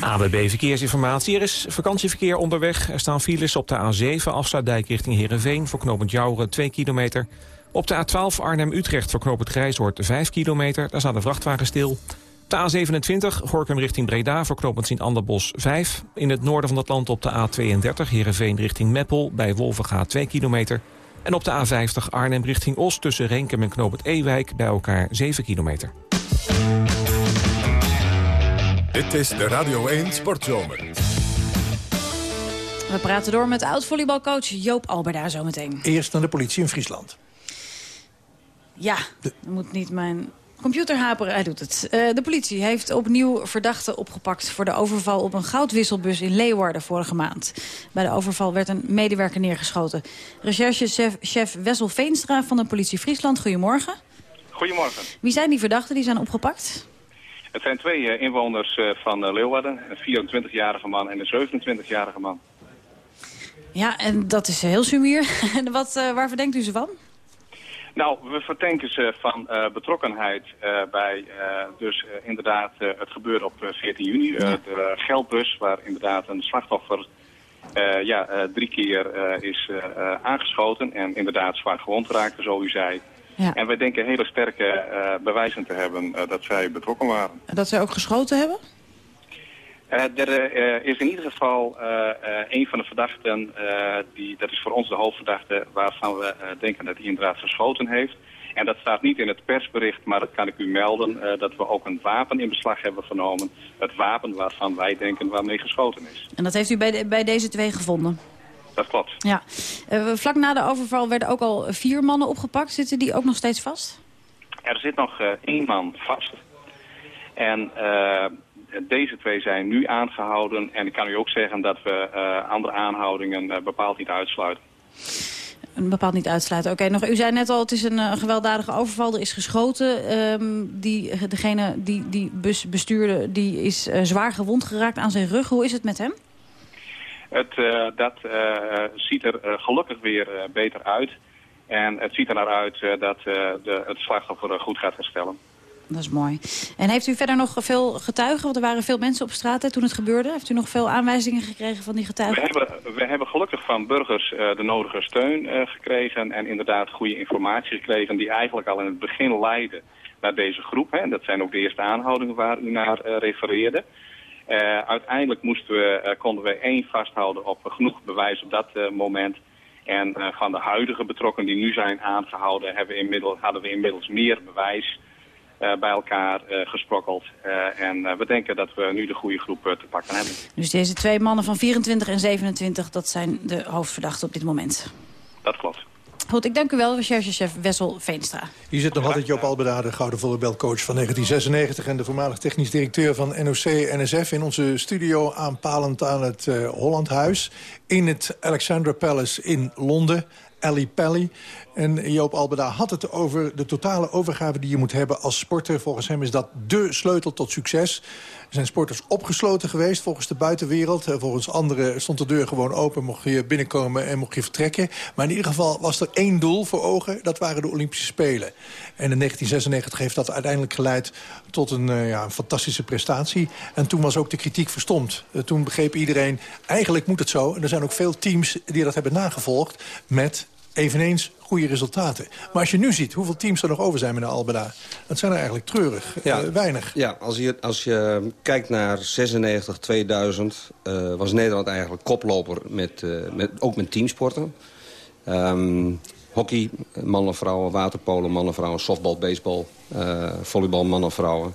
ABB Verkeersinformatie. Er is vakantieverkeer onderweg. Er staan files op de A7 Afsluitdijk richting Heerenveen... voor knooppunt Jouren 2 kilometer. Op de A12 Arnhem-Utrecht voor knooppunt Grijshoort 5 kilometer. Daar staat een vrachtwagen stil. De A27 Gorkum richting Breda voor knooppunt Sint-Anderbos 5. In het noorden van het land op de A32 Heerenveen richting Meppel... bij Wolvenga 2 kilometer. En op de A50 Arnhem richting Os tussen Renkum en knooppunt Ewijk... bij elkaar 7 kilometer. Dit is de Radio 1 Sportzomer. We praten door met oud-volleybalcoach Joop Alberda zometeen. Eerst naar de politie in Friesland. Ja, dat moet niet mijn computer haperen, hij doet het. Eh, de politie heeft opnieuw verdachten opgepakt... voor de overval op een goudwisselbus in Leeuwarden vorige maand. Bij de overval werd een medewerker neergeschoten. Recherchechef Wessel Veenstra van de politie Friesland, goedemorgen. Goedemorgen. Wie zijn die verdachten die zijn opgepakt? Het zijn twee eh, inwoners eh, van Leeuwarden. Een 24-jarige man en een 27-jarige man. Ja, en dat is heel sumier. En wat, eh, waar verdenkt u ze van? Nou, we verdenken ze van eh, betrokkenheid eh, bij eh, dus inderdaad het gebeurde op eh, 14 juni. de geldbus waar inderdaad een slachtoffer ja, drie keer is aangeschoten en inderdaad zwaar gewond raakte, zoals u zei. Ja. En wij denken hele sterke bewijzen te hebben dat zij betrokken waren. Dat ze ook geschoten hebben? Eh, er eh, is in ieder geval eh, een van de verdachten, die, dat is voor ons de hoofdverdachte, waarvan we denken dat hij inderdaad geschoten heeft. En dat staat niet in het persbericht, maar dat kan ik u melden, dat we ook een wapen in beslag hebben genomen. Het wapen waarvan wij denken waarmee geschoten is. En dat heeft u bij, de- bij deze twee gevonden? Dat klopt. Ja. Vlak na de overval werden ook al vier mannen opgepakt. Zitten die ook nog steeds vast? Er zit nog één man vast. En deze twee zijn nu aangehouden. En ik kan u ook zeggen dat we eh, andere aanhoudingen eh, bepaald niet uitsluiten. Een bepaald niet uitsluiten. Oké, nog. u zei net al, het is een eh, gewelddadige overval. Er is geschoten. Ehm, die, degene die die bus bestuurde, die is eh, zwaar gewond geraakt aan zijn rug. Hoe is het met hem? Het, eh, dat eh, ziet er eh, gelukkig weer eh, beter uit. En het ziet er naar uit eh, dat eh, de, het slachtoffer eh, goed gaat herstellen. Dat is mooi. En heeft u verder nog veel getuigen? Want er waren veel mensen op straat toen het gebeurde. Heeft u nog veel aanwijzingen gekregen van die We getuigen? hebben, we hebben gelukkig van burgers eh, de nodige steun eh, gekregen en inderdaad goede informatie gekregen die eigenlijk al in het begin leidde naar deze groep. Hè. Dat zijn ook de eerste aanhoudingen waar u naar eh, refereerde. Uiteindelijk moesten we, konden we één vasthouden op genoeg bewijs op dat moment. En van de huidige betrokkenen die nu zijn aangehouden hebben we inmiddels, hadden we inmiddels meer bewijs bij elkaar eh, gesprokkeld. Eh, en eh, we denken dat we nu de goede groep eh, te pakken hebben. Dus deze twee mannen van 24 en 27, dat zijn de hoofdverdachten op dit moment. Dat klopt. Goed, ik dank u wel, recherchechef Wessel Veenstra. Hier zit nog altijd Joop Albeda, de gouden volleybelcoach van 1996... en de voormalig technisch directeur van NOC-NSF... in onze studio aanpalend aan het eh, Hollandhuis... in het Alexandra Palace in Londen, Ali Pally. En Joop Albeda had het over de totale overgave die je moet hebben als sporter. Volgens hem is dat dé sleutel tot succes. Zijn sporters opgesloten geweest volgens de buitenwereld. Eh, volgens anderen stond de deur gewoon open, mocht je binnenkomen en mocht je vertrekken. Maar in ieder geval was er één doel voor ogen, dat waren de Olympische Spelen. En in 1996 heeft dat uiteindelijk geleid tot een, eh, ja, een fantastische prestatie. En toen was ook de kritiek verstomd. Eh, toen begreep iedereen, eigenlijk moet het zo. En er zijn ook veel teams die dat hebben nagevolgd met eveneens goede resultaten. Maar als je nu ziet hoeveel teams er nog over zijn met de Albeda... dat zijn er eigenlijk treurig Ja. eh, weinig. Ja, als je, als je kijkt naar 96, 2000... eh, was Nederland eigenlijk koploper, met, eh, met, ook met teamsporten. Ehm, hockey, mannen, vrouwen, waterpolo, mannen, vrouwen... softbal, baseball, volleybal, mannen, vrouwen.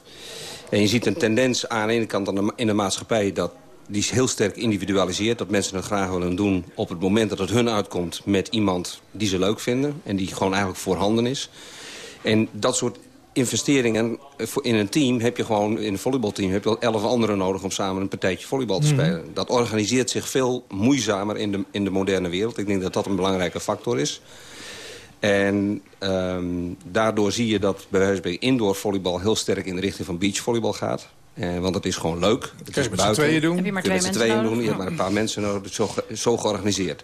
En je ziet een tendens aan de ene kant in de maatschappij... dat die is heel sterk individualiseert. Dat mensen het graag willen doen op het moment dat het hun uitkomt... met iemand die ze leuk vinden en die gewoon eigenlijk voorhanden is. En dat soort investeringen eh, in een team heb je gewoon... in een volleybalteam heb je al elf anderen nodig... om samen een partijtje volleybal te Mhm. spelen. Dat organiseert zich veel moeizamer in de, in de moderne wereld. Ik denk dat dat een belangrijke factor is. En ehm, daardoor zie je dat bij wijze van indoor volleybal... heel sterk in de richting van beachvolleybal gaat. Eh, want het is gewoon leuk. Het je is met z'n buiten. tweeën doen. Heb je maar twee met z'n mensen tweeën nodig? doen. Je hebt maar een paar mensen nodig. Het is zo, ge- zo georganiseerd.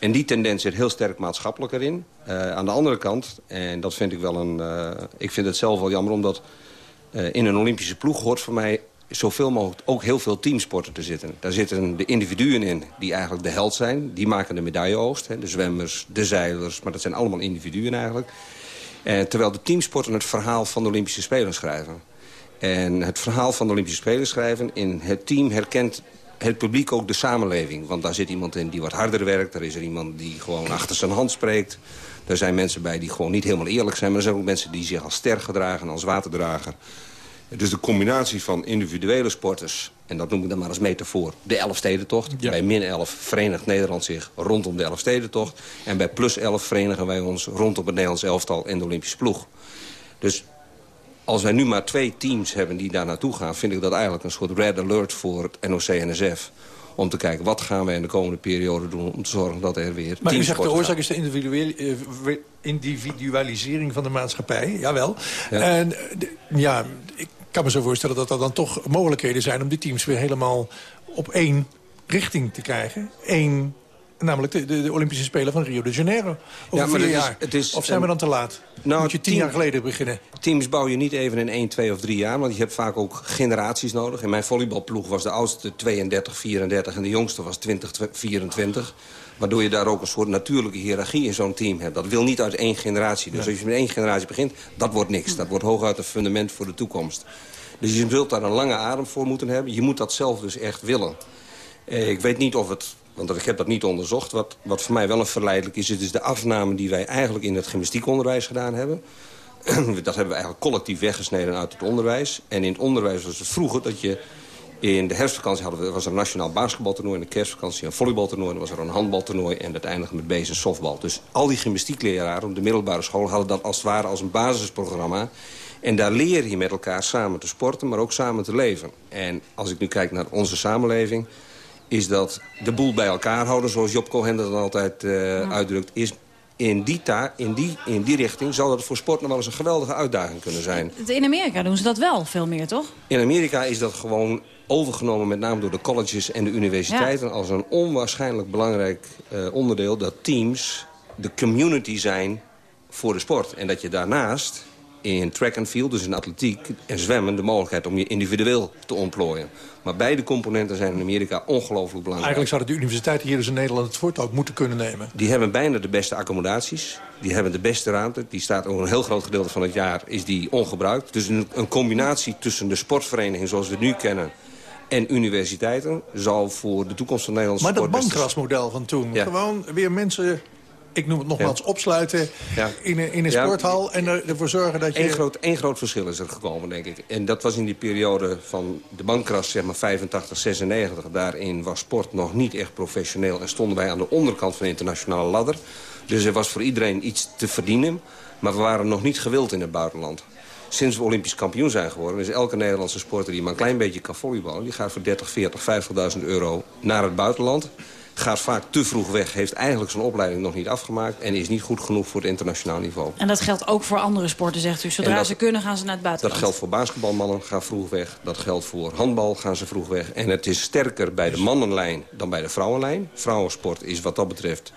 En die tendens zit heel sterk maatschappelijk erin. Eh, aan de andere kant, en dat vind ik wel een... eh, ik vind het zelf wel jammer, omdat eh, in een Olympische ploeg hoort voor mij zoveel mogelijk ook heel veel teamsporten te zitten. Daar zitten de individuen in die eigenlijk de held zijn. Die maken de medailleoogst. Hè, de zwemmers, de zeilers, maar dat zijn allemaal individuen eigenlijk. Eh, terwijl de teamsporten het verhaal van de Olympische Spelen schrijven. En het verhaal van de Olympische Spelen schrijven... in het team herkent het publiek ook de samenleving. Want daar zit iemand in die wat harder werkt. Er is er iemand die gewoon achter zijn hand spreekt. Er zijn mensen bij die gewoon niet helemaal eerlijk zijn. Maar er zijn ook mensen die zich als ster gedragen, als waterdrager. Dus de combinatie van individuele sporters... en dat noem ik dan maar als metafoor, de Elfstedentocht. Bij min 11 verenigt Nederland zich rondom de Elfstedentocht. En bij plus 11 verenigen wij ons rondom het Nederlands elftal en de Olympische ploeg. Dus als wij nu maar twee teams hebben die daar naartoe gaan... vind ik dat eigenlijk een soort red alert voor het NOC-NSF. Om te kijken, wat gaan wij in de komende periode doen... om te zorgen dat er weer Maar u zegt de oorzaak is de individueel- eh, we- individualisering van de maatschappij. Jawel. Ja. En ja, ik kan me zo voorstellen dat er dan toch mogelijkheden zijn... om die teams weer helemaal op één richting te krijgen. Eén, namelijk de, de, de Olympische Spelen van Rio de Janeiro. Over maar vier is- jaar. het is, of zijn we dan te laat? Nou, Moet je tien team- jaar geleden beginnen? Teams bouw je niet even in 1, 2 of 3 jaar. Want je hebt vaak ook generaties nodig. In mijn volleybalploeg was de oudste 32, 34 en de jongste was 20, 24. Waardoor je daar ook een soort natuurlijke hiërarchie in zo'n team hebt. Dat wil niet uit één generatie. Dus als je met één generatie begint, dat wordt niks. Dat wordt hooguit een fundament voor de toekomst. Dus je zult daar een lange adem voor moeten hebben. Je moet dat zelf dus echt willen. Eh, ik weet niet of het, want ik heb dat niet onderzocht... Wat, wat voor mij wel een verleidelijk is... het is de afname die wij eigenlijk in het gymnastiekonderwijs gedaan hebben. dat hebben we eigenlijk collectief weggesneden uit het onderwijs. En in het onderwijs was het vroeger dat je... In de herfstvakantie hadden we, was er een nationaal basketbaltoernooi... in de kerstvakantie een volleybaltoernooi... was er een handbaltoernooi en eindigde met bezig softbal. Dus al die gymnastiekleraren op de middelbare school... hadden dat als het ware als een basisprogramma. En daar leer je met elkaar samen te sporten, maar ook samen te leven. En als ik nu kijk naar onze samenleving... is dat de boel bij elkaar houden, zoals Job Cohen dat altijd eh, uitdrukt... is in die, ta in, die, in die richting zou dat voor sport nog wel eens een geweldige uitdaging kunnen zijn. In Amerika doen ze dat wel veel meer, toch? In Amerika is dat gewoon overgenomen, met name door de colleges en de universiteiten... als een onwaarschijnlijk belangrijk eh, onderdeel dat teams de community zijn voor de sport. En dat je daarnaast in track and field, dus in atletiek en zwemmen... de mogelijkheid om je individueel te ontplooien. Maar beide componenten zijn in Amerika ongelooflijk belangrijk. Eigenlijk zouden de universiteiten hier dus in Nederland het voortouw moeten kunnen nemen. Die hebben bijna de beste accommodaties. Die hebben de beste ruimte. Die staat ook een heel groot gedeelte van het jaar is die ongebruikt. Dus een, een combinatie tussen de sportvereniging zoals we het nu kennen... en universiteiten zal voor de toekomst van Nederlandse Maar dat bankrasmodel van toen. Ja. Gewoon weer mensen, ik noem het nogmaals, opsluiten Ja. in een, in een Ja. sporthal... en er, ervoor zorgen dat je... Eén groot, één groot verschil is er gekomen, denk ik. En dat was in die periode van de bankkras, zeg maar 85, 96. Daarin was sport nog niet echt professioneel... en stonden wij aan de onderkant van de internationale ladder. Dus er was voor iedereen iets te verdienen. Maar we waren nog niet gewild in het buitenland. Sinds we Olympisch kampioen zijn geworden... is elke Nederlandse sporter die maar een klein beetje kan volleyballen... die gaat voor 30, 40, 50.000 euro naar het buitenland. Gaat vaak te vroeg weg, heeft eigenlijk zijn opleiding nog niet afgemaakt... en is niet goed genoeg voor het internationaal niveau. En dat geldt ook voor andere sporten, zegt u. Zodra dat- ze kunnen, gaan ze naar het Dat buitenland. geldt voor basketbalmannen, gaan vroeg weg. Dat geldt voor handbal, gaan ze vroeg weg. En het is sterker bij de mannenlijn dan bij de vrouwenlijn. Vrouwensport is wat dat betreft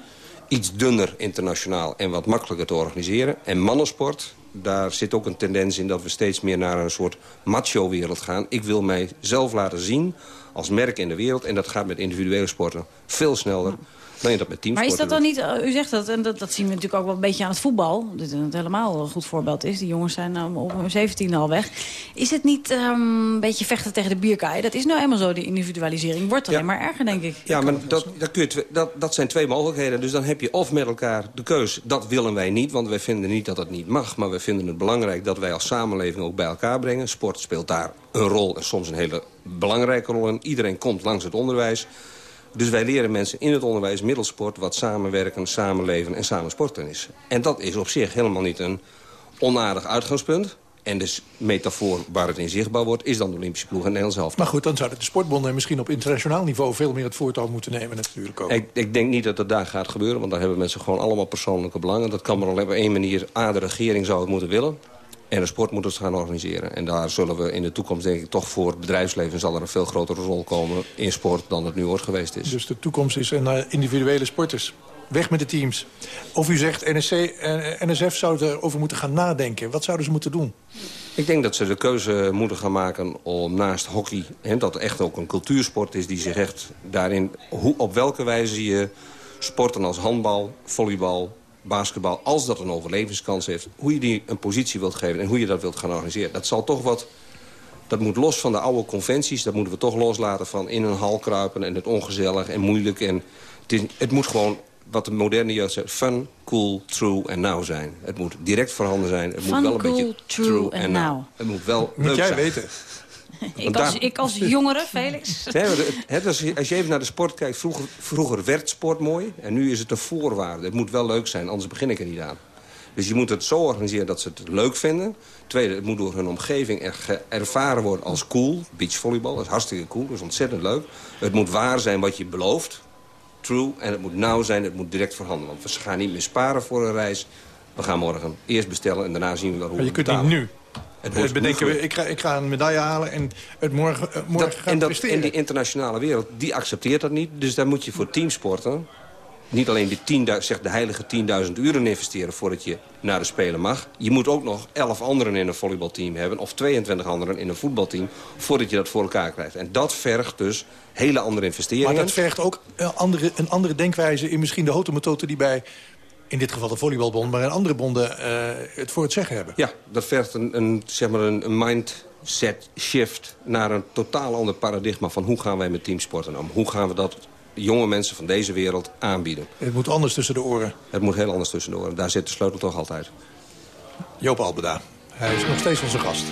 iets dunner internationaal en wat makkelijker te organiseren. En mannensport, daar zit ook een tendens in dat we steeds meer naar een soort macho-wereld gaan. Ik wil mij zelf laten zien als merk in de wereld. En dat gaat met individuele sporten veel sneller je dat met Maar teamsporten is dat dan niet, uh, u zegt dat, en dat, dat zien we natuurlijk ook wel een beetje aan het voetbal. Dit het helemaal een goed voorbeeld is. Die jongens zijn um, op hun 17 al weg. Is het niet um, een beetje vechten tegen de bierkaai? Dat is nou eenmaal zo, die individualisering. Wordt alleen maar erger, denk ik. Ja, maar dat, dat, kun je twe- dat, dat zijn twee mogelijkheden. Dus dan heb je of met elkaar de keus, dat willen wij niet... want wij vinden niet dat het niet mag... maar we vinden het belangrijk dat wij als samenleving ook bij elkaar brengen. Sport speelt daar een rol en soms een hele belangrijke rol in. Iedereen komt langs het onderwijs. Dus wij leren mensen in het onderwijs middels sport... wat samenwerken, samenleven en samen sporten is. En dat is op zich helemaal niet een onaardig uitgangspunt... En de metafoor waar het in zichtbaar wordt... is dan de Olympische ploeg en Nederlands helft. Maar goed, dan zouden de sportbonden misschien op internationaal niveau... veel meer het voortouw moeten nemen natuurlijk ook. Ik, ik denk niet dat dat daar gaat gebeuren, want daar hebben mensen gewoon allemaal persoonlijke belangen. Dat kan maar alleen op één manier. A, de regering zou het moeten willen. En de sport moet het gaan organiseren. En daar zullen we in de toekomst denk ik toch voor het bedrijfsleven... zal er een veel grotere rol komen in sport dan het nu ooit geweest is. Dus de toekomst is naar individuele sporters. Weg met de teams. Of u zegt NSC en NSF zouden erover moeten gaan nadenken. Wat zouden ze moeten doen? Ik denk dat ze de keuze moeten gaan maken om naast hockey... Hè, dat echt ook een cultuursport is die zich echt daarin... Hoe, op welke wijze je sporten als handbal, volleybal, basketbal... als dat een overlevingskans heeft, hoe je die een positie wilt geven... en hoe je dat wilt gaan organiseren. Dat zal toch wat... Dat moet los van de oude conventies. Dat moeten we toch loslaten van in een hal kruipen... en het ongezellig en moeilijk. En het, is- het moet gewoon, wat de moderne jeugd zegt... fun, cool, true en now zijn. Het moet direct voorhanden zijn. Het Fun, moet wel een cool, beetje true en now. Het moet wel Moet leuk jij zijn. weten. ik, als, ik als jongere, Felix. Nee, maar het- het- als, je, als je even naar de sport kijkt, vroeger, vroeger werd sport mooi. En nu is het een voorwaarde. Het moet wel leuk zijn, anders begin ik er niet aan. Dus je moet het zo organiseren dat ze het leuk vinden. Tweede, het moet door hun omgeving er ge- ervaren worden als cool. Beachvolleybal, dat is hartstikke cool, dat is ontzettend leuk. Het moet waar zijn wat je belooft. True. En het moet nauw zijn, het moet direct voorhanden. Want we gaan niet meer sparen voor een reis. We gaan morgen eerst bestellen en daarna zien we wel hoe Maar je kunt niet nu. Het bedenken we, ik ga, ik ga een medaille halen en het morgen, eh, morgen dat, gaan en, dat, presteren. en die internationale wereld, die accepteert dat niet. Dus daar moet je voor teamsporten niet alleen de, 10.000 zeg de heilige 10.000 uren investeren voordat je naar de Spelen mag. Je moet ook nog 11 anderen in een volleybalteam hebben... of 22 anderen in een voetbalteam voordat je dat voor elkaar krijgt. En dat vergt dus hele andere investeringen. Maar dat vergt ook een andere, een andere denkwijze in misschien de hotomethode die bij... in dit geval de volleybalbond, maar in andere bonden eh, het voor het zeggen hebben. Ja, dat vergt een, een, zeg maar een, shift naar een totaal ander paradigma... van hoe gaan wij met teamsporten om? Hoe gaan we dat jonge mensen van deze wereld aanbieden? Het moet anders tussen de oren. Het moet heel anders tussen de oren. Daar zit de sleutel toch altijd. Joop Albeda. Hij is nog steeds onze gast.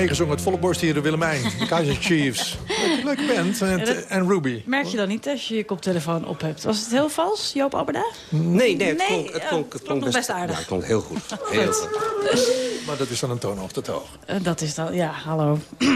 Meegezongen het volle borst hier de Willemijn. De Kaiser Chiefs. Leuke, leuke band. En, dat- en Ruby. Merk je dan niet als je je koptelefoon op hebt? Was het heel vals, Joop Alberda? Nee, nee, het Nee, klonk, het oh, klonk, het klonk best aardig. Ja, het klonk heel goed. Heel goed. Maar dat is dan een toonhoogte te hoog. Eh, dat is dan, ja, hallo.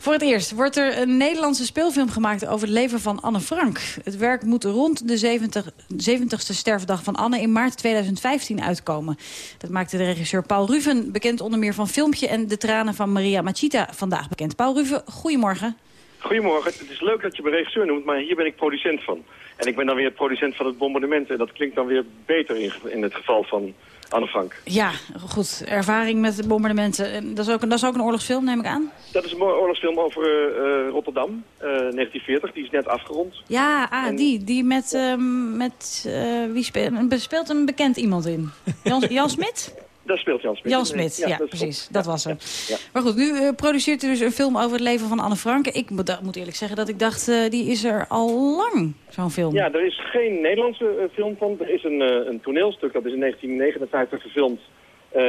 Voor het eerst wordt er een Nederlandse speelfilm gemaakt over het leven van Anne Frank. Het werk moet rond de 70, 70ste sterfdag van Anne in maart 2015 uitkomen. Dat maakte de regisseur Paul Ruven, bekend onder meer van Filmpje... en De tranen van Maria Machita, vandaag bekend. Paul Ruven, goedemorgen. Goedemorgen. Het is leuk dat je me regisseur noemt, maar hier ben ik producent van. En ik ben dan weer producent van het bombardement. En dat klinkt dan weer beter in, in het geval van Anne Frank. Ja, goed. Ervaring met bombardementen. En Dat is ook, een- dat is ook een oorlogsfilm, neem ik aan? Dat is een oorlogsfilm over eh, eh, Rotterdam, eh, 1940. Die is net afgerond. Ja, ah, die. Die met... ehm, met eh, wie speelt, speelt een bekend iemand in? Jan, Jan Smit? Daar speelt Jan Smit. Jan. Smit, ja, dat is precies. Dat Ja, was hem. ja. Maar goed, nu eh, produceert u dus een film over het leven van Anne Frank. Ik moet, eerlijk zeggen dat ik dacht, eh, die is er al lang, zo'n film. Ja, er is geen Nederlandse eh, film van. Er is een, een toneelstuk, dat is in 1959 gefilmd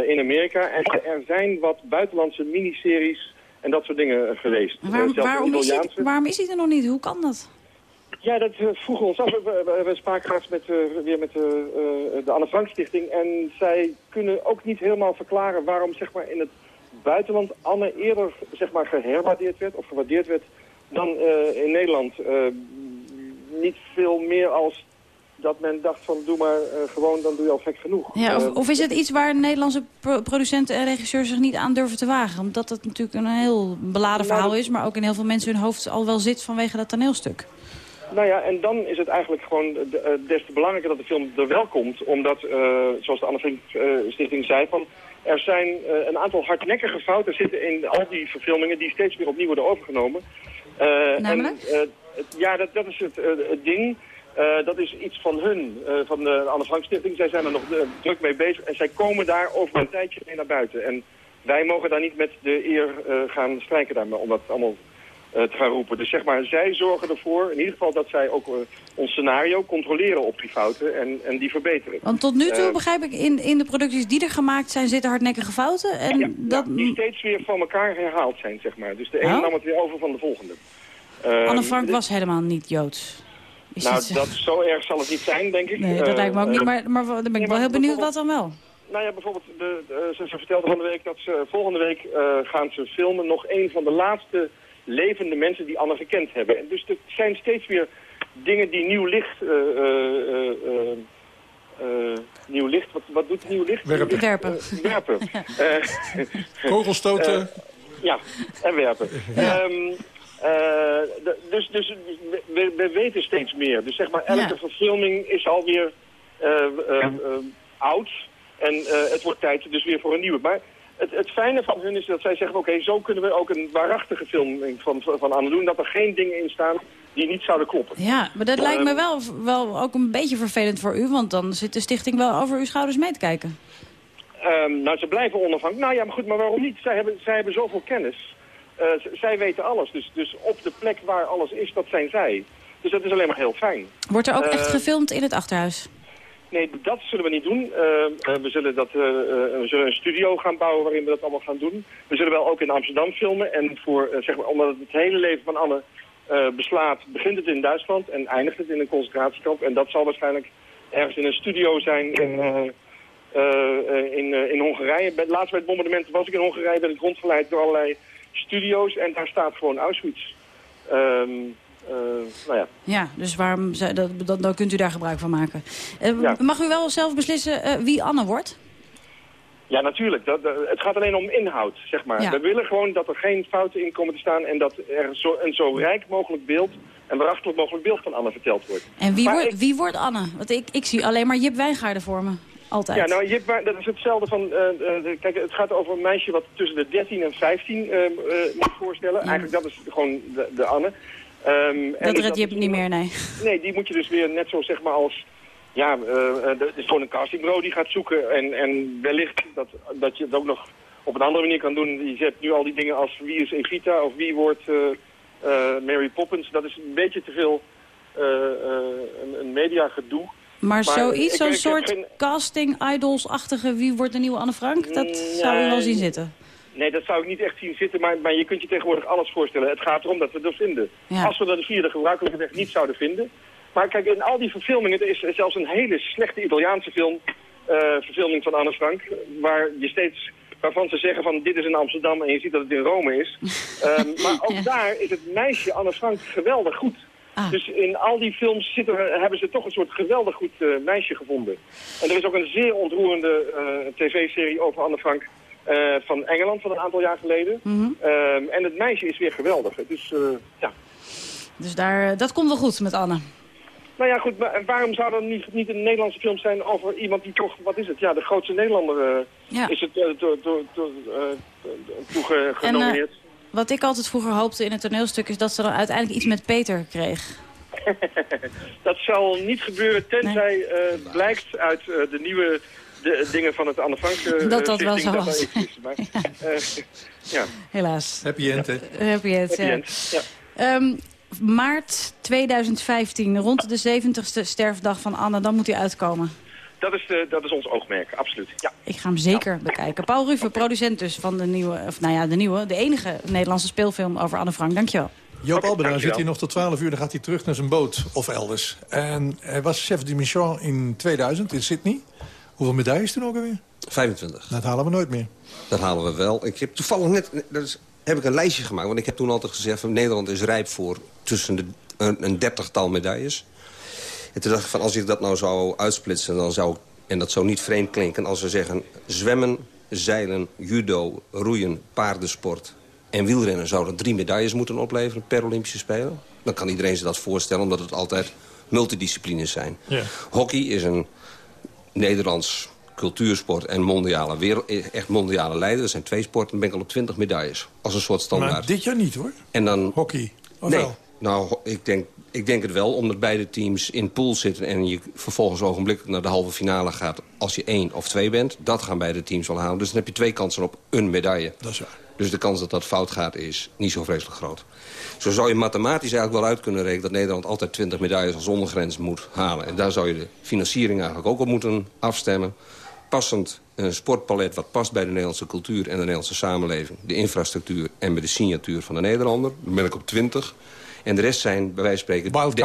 in Amerika. En er zijn wat buitenlandse miniseries en dat soort dingen geweest. Waarom, waarom, is hij, waarom is hij er nog niet? Hoe kan dat? Ja, dat eh, vroegen we ons af. We, we, spraken laatst met, eh, weer met eh, eh, de Anne Frank Stichting. En zij kunnen ook niet helemaal verklaren waarom zeg maar, in het buitenland Anne eerder zeg maar, geherwaardeerd werd of gewaardeerd werd dan in Nederland. Niet veel meer als dat men dacht van doe maar gewoon, dan doe je al gek genoeg. Ja, of, of is het iets waar Nederlandse pro- producenten en regisseurs zich niet aan durven te wagen? Omdat het natuurlijk een heel beladen Nou, verhaal is... maar ook in heel veel mensen hun hoofd al wel zit vanwege dat toneelstuk. Nou ja, en dan is het eigenlijk gewoon eh, des te belangrijker dat de film er wel komt. Omdat, eh, zoals de Anne Frank eh, Stichting zei, van, er zijn een aantal hardnekkige fouten zitten in al die verfilmingen die steeds weer opnieuw worden overgenomen. Namelijk? En, ja, dat, dat is het, het ding. Dat is iets van hun, van de Anne Frank Stichting. Zij zijn er nog druk mee bezig en zij komen daar over een tijdje mee naar buiten. En wij mogen daar niet met de eer gaan strijken daarmee, om dat allemaal te gaan roepen. Dus zeg maar, zij zorgen ervoor, in ieder geval dat zij ook eh, ons scenario controleren op die fouten en, en die verbeteren. Want tot nu toe, Eh, begrijp ik, in, in de producties die er gemaakt zijn... zitten hardnekkige fouten. En dat, die steeds weer van elkaar herhaald zijn, zeg maar. Dus de ene Oh. nam het weer over van de volgende. Eh, Anne Frank dit- was helemaal niet Joods. Is Nou, dat, zo erg zal het niet zijn, denk ik. Nee, dat Eh, lijkt me ook niet. eh, Maar, maar dan ben ik nee, wel heel benieuwd wat dan wel. Nou ja, bijvoorbeeld, de, de- ze, ze vertelde van de week dat ze volgende week eh, gaan ze filmen nog een van de laatste levende mensen die Anne gekend hebben. En dus er zijn steeds weer dingen die nieuw licht... eh, eh, eh, eh, eh, nieuw licht, wat, wat doet nieuw licht? Werpen. Werpen. eh, werpen. Eh, Kogelstoten. ja, en werpen. Ehm, eh, dus dus we, we- we weten steeds meer. Dus zeg maar, elke Ja. verfilming is alweer eh eh, eh, oud. En eh, het wordt tijd dus weer voor een nieuwe. Maar het, het fijne van hun is dat zij zeggen... oké, zo kunnen we ook een waarachtige film van, van Anne doen... dat er geen dingen in staan die niet zouden kloppen. Ja, maar dat lijkt me Ehm, wel, wel ook een beetje vervelend voor u. Want dan zit de stichting wel over uw schouders mee te kijken. Ehm, nou, ze blijven onafhankelijk. Nou ja, maar goed, maar waarom niet? Zij hebben, zij hebben zoveel kennis. Eh, zij weten alles. Dus, dus op de plek waar alles is, dat zijn zij. Dus dat is alleen maar heel fijn. Wordt er ook echt Eh, gefilmd in het achterhuis? Nee, dat zullen we niet doen. Eh, eh, we, zullen dat, eh, we zullen een studio gaan bouwen waarin we dat allemaal gaan doen. We zullen wel ook in Amsterdam filmen. En voor, zeg maar, omdat het het hele leven van Anne beslaat, begint het in Duitsland en eindigt het in een concentratiekamp. En dat zal waarschijnlijk ergens in een studio zijn in, in, in Hongarije. Laatst bij het bombardement was ik in Hongarije, ben ik rondgeleid door allerlei studio's. En daar staat gewoon Auschwitz. Eh, nou ja, Ja, dus waarom, dat, dan, kunt u daar gebruik van maken. Eh, Ja. Mag u wel zelf beslissen eh, wie Anne wordt? Ja, natuurlijk. Dat, dat- het gaat alleen om inhoud, zeg maar. Ja. We willen gewoon dat er geen fouten in komen te staan... en dat er zo, een zo rijk mogelijk beeld en waarachtig mogelijk beeld van Anne verteld wordt. En wie, wordt, ik- wie wordt Anne? Want ik, ik zie alleen maar Jip Wijngaarden voor me. Altijd. Ja, nou, Jip, dat is hetzelfde van... eh, eh, kijk, het gaat over een meisje wat tussen de 13 en 15 eh, eh, moet voorstellen. Eigenlijk, dat is gewoon de, de Anne. En dat Jip is- niet meer, nee. Nee, die moet je dus weer net zo zeg maar als... Ja, eh, eh, er is gewoon een castingbureau die gaat zoeken. En, en wellicht dat, dat je het ook nog op een andere manier kan doen. Je hebt nu al die dingen als wie is Evita of wie wordt eh, eh, Mary Poppins. Dat is een beetje te veel eh, eh, een, een mediagedoe. Maar, zoiets, zo'n soort geen- casting idols-achtige wie wordt de nieuwe Anne Frank, dat zou u wel zien zitten. Nee, dat zou ik niet echt zien zitten, maar, maar je kunt je tegenwoordig alles voorstellen. Het gaat erom dat we het vinden. Ja. Als we dat via de gebruikelijke weg niet zouden vinden. Maar kijk, in al die verfilmingen, er is zelfs een hele slechte Italiaanse film, eh, verfilming van Anne Frank, waar je steeds, waarvan ze zeggen van dit is in Amsterdam en je ziet dat het in Rome is. Ehm, maar ook daar is het meisje Anne Frank geweldig goed. Dus in al die films zitten, hebben ze toch een soort geweldig goed eh, meisje gevonden. En er is ook een zeer ontroerende eh, tv-serie over Anne Frank eh, van Engeland van een aantal jaar geleden. Mhm. Ehm, en het meisje is weer geweldig. Dus eh, ja. Dus daar, dat komt wel goed met Anne. Nou ja, goed, maar waarom zou er niet, niet een Nederlandse film zijn over iemand die toch, wat is het, ja, de grootste Nederlander eh, Ja. is het door, door, eh, toe En eh, wat ik altijd vroeger hoopte in het toneelstuk... is dat ze dan uiteindelijk iets met Peter kreeg. dat zal niet gebeuren tenzij eh, blijkt uit eh, de nieuwe de, dingen van het Anne Frank eh, Dat dat wel stichting zo was. iets is. Maar, eh, ja. Helaas. Happy end, hè? Happy end, Happy ja. end, ja. Ehm, maart 2015, rond de 70ste sterfdag van Anne, dan moet hij uitkomen. Dat is, de, dat is ons oogmerk, absoluut. Ja. Ik ga hem zeker bekijken. Paul Ruve, producent dus van de nieuwe, of nou ja, de nieuwe, de enige Nederlandse speelfilm over Anne Frank. Dankjewel. Joop Albeda dankjewel. zit hier nog tot 12 uur, dan gaat hij terug naar zijn boot of elders. En hij was chef de mission in 2000 in Sydney. Hoeveel medailles toen ook alweer? 25. Dat halen we nooit meer. Dat halen we wel. Ik heb toevallig net, dat is, heb ik een lijstje gemaakt. Want ik heb toen altijd gezegd van Nederland is rijp voor tussen de, een, een dertigtal medailles. En toen dacht ik van als ik dat nou zou uitsplitsen, dan zou ik, en dat zou niet vreemd klinken als we zeggen zwemmen, zeilen, judo, roeien, paardensport en wielrennen zouden drie medailles moeten opleveren per Olympische Spelen. Dan kan iedereen zich dat voorstellen, omdat het altijd multidisciplines zijn. Ja. Hockey is een Nederlands cultuursport en mondiale wereld, echt mondiale leider. Dat zijn twee sporten, dan ben ik al op 20 medailles. Als een soort standaard. Maar dit jaar niet, hoor. En dan... Hockey, of nee, wel? nou, ik denk, ik denk het wel, omdat beide teams in pool zitten... en je vervolgens ogenblikkelijk naar de halve finale gaat... als je één of twee bent, dat gaan beide teams wel halen. Dus dan heb je twee kansen op een medaille. Dat is waar. Dus de kans dat dat fout gaat is niet zo vreselijk groot. Zo zou je mathematisch eigenlijk wel uit kunnen rekenen... dat Nederland altijd 20 medailles als ondergrens moet halen. En daar zou je de financiering eigenlijk ook op moeten afstemmen. Passend een sportpalet wat past bij de Nederlandse cultuur en de Nederlandse samenleving. De infrastructuur en bij de signatuur van de Nederlander. Dan ben ik op 20. En de rest zijn bij wijze van spreken...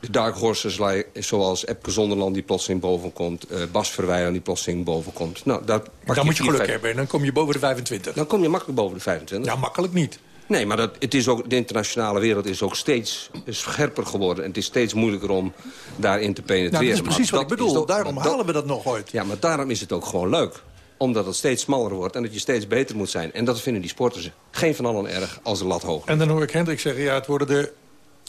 de, dark horses zoals Epke Zonderland die plotseling bovenkomt. eh Bas Verwijlen die plotseling bovenkomt. Nou, daar pak Maar dan moet je geluk vijf- hebben en dan kom je boven de 25. Dan kom je makkelijk boven de 25. Ja, makkelijk niet. Nee, maar dat, het is ook, de internationale wereld is ook steeds scherper geworden. En het is steeds moeilijker om daarin te penetreren. Nou, dat is Maar precies wat ik bedoel. ook- Daarom halen we dat nog ooit. Ja, maar daarom is het ook gewoon leuk. Omdat het steeds smaller wordt en dat je steeds beter moet zijn. En dat vinden die sporters geen van allen erg als de lat hoog. En dan hoor ik Hendrik zeggen, ja, het worden er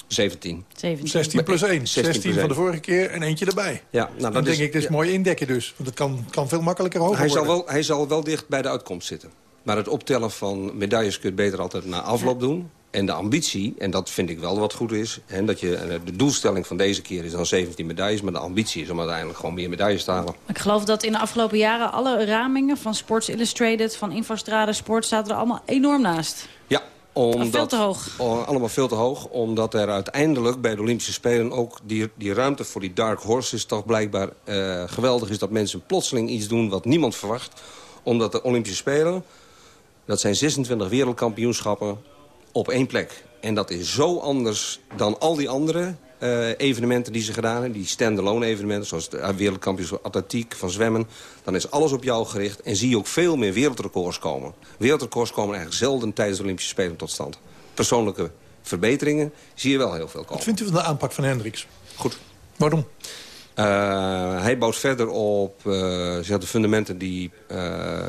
17. 16 plus 1. 16 16 plus van de 1. vorige keer en eentje erbij. Ja, nou, dan dat denk is, ik, dat is ja. mooi indekken dus. Want het kan, kan veel makkelijker hoger hij, zal worden. wel, hij zal wel dicht bij de uitkomst zitten. Maar het optellen van medailles kun je beter altijd na afloop doen. En de ambitie, en dat vind ik wel wat goed is... Hè, dat je, eh, de doelstelling van deze keer is dan 17 medailles... maar de ambitie is om uiteindelijk gewoon meer medailles te halen. Ik geloof dat in de afgelopen jaren alle ramingen van Sports Illustrated... van Infostrade Sport zaten er allemaal enorm naast. Ja, omdat, Veel te hoog. Oh, allemaal veel te hoog, omdat er uiteindelijk bij de Olympische Spelen... ook die, die ruimte voor die dark horses toch blijkbaar eh, geweldig is... dat mensen plotseling iets doen wat niemand verwacht. Omdat de Olympische Spelen, dat zijn 26 wereldkampioenschappen op één plek. En dat is zo anders dan al die andere eh, evenementen die ze gedaan hebben. Die stand-alone evenementen, zoals de wereldkampioenschap atletiek, van zwemmen. Dan is alles op jou gericht en zie je ook veel meer wereldrecords komen. Wereldrecords komen eigenlijk zelden tijdens de Olympische Spelen tot stand. Persoonlijke verbeteringen zie je wel heel veel komen. Wat vindt u van de aanpak van Hendricks? Goed. Waarom? Eh, hij bouwt verder op zeg, de fundamenten die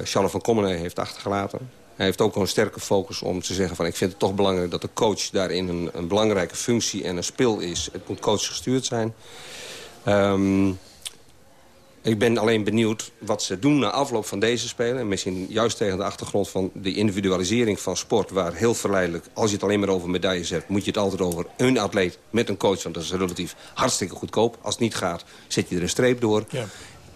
Charles van Commenay heeft achtergelaten. Hij heeft ook wel een sterke focus om te zeggen van... ik vind het toch belangrijk dat de coach daarin een, een belangrijke functie en een spil is. Het moet coach gestuurd zijn. Ehm, ik ben alleen benieuwd wat ze doen na afloop van deze Spelen. En misschien juist tegen de achtergrond van de individualisering van sport... waar heel verleidelijk, als je het alleen maar over medailles hebt... moet je het altijd over een atleet met een coach. Want dat is relatief hartstikke goedkoop. Als het niet gaat, zet je er een streep door. Ja.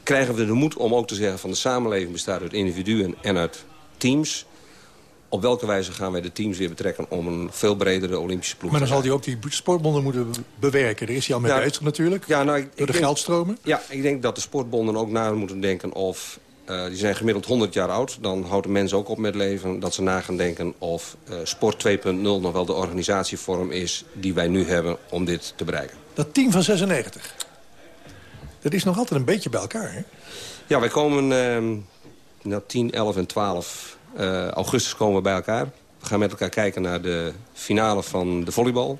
Krijgen we de moed om ook te zeggen van de samenleving bestaat uit individuen en uit teams... Op welke wijze gaan wij de teams weer betrekken om een veel bredere Olympische ploeg Maar dan te zal hij ook die sportbonden moeten be- bewerken. Daar is hij al mee Ja. bezig natuurlijk. Ja, nou, ik, Door de denk- geldstromen. Ja, ik denk dat de sportbonden ook na moeten denken of eh, die zijn gemiddeld 100 jaar oud. Dan houdt de mens ook op met leven dat ze na gaan denken... of eh, Sport 2.0 nog wel de organisatievorm is die wij nu hebben om dit te bereiken. Dat team van 96, dat is nog altijd een beetje bij elkaar, hè? Ja, wij komen ehm na 10, 11 en 12 eh, augustus komen we bij elkaar. We gaan met elkaar kijken naar de finale van de volleybal.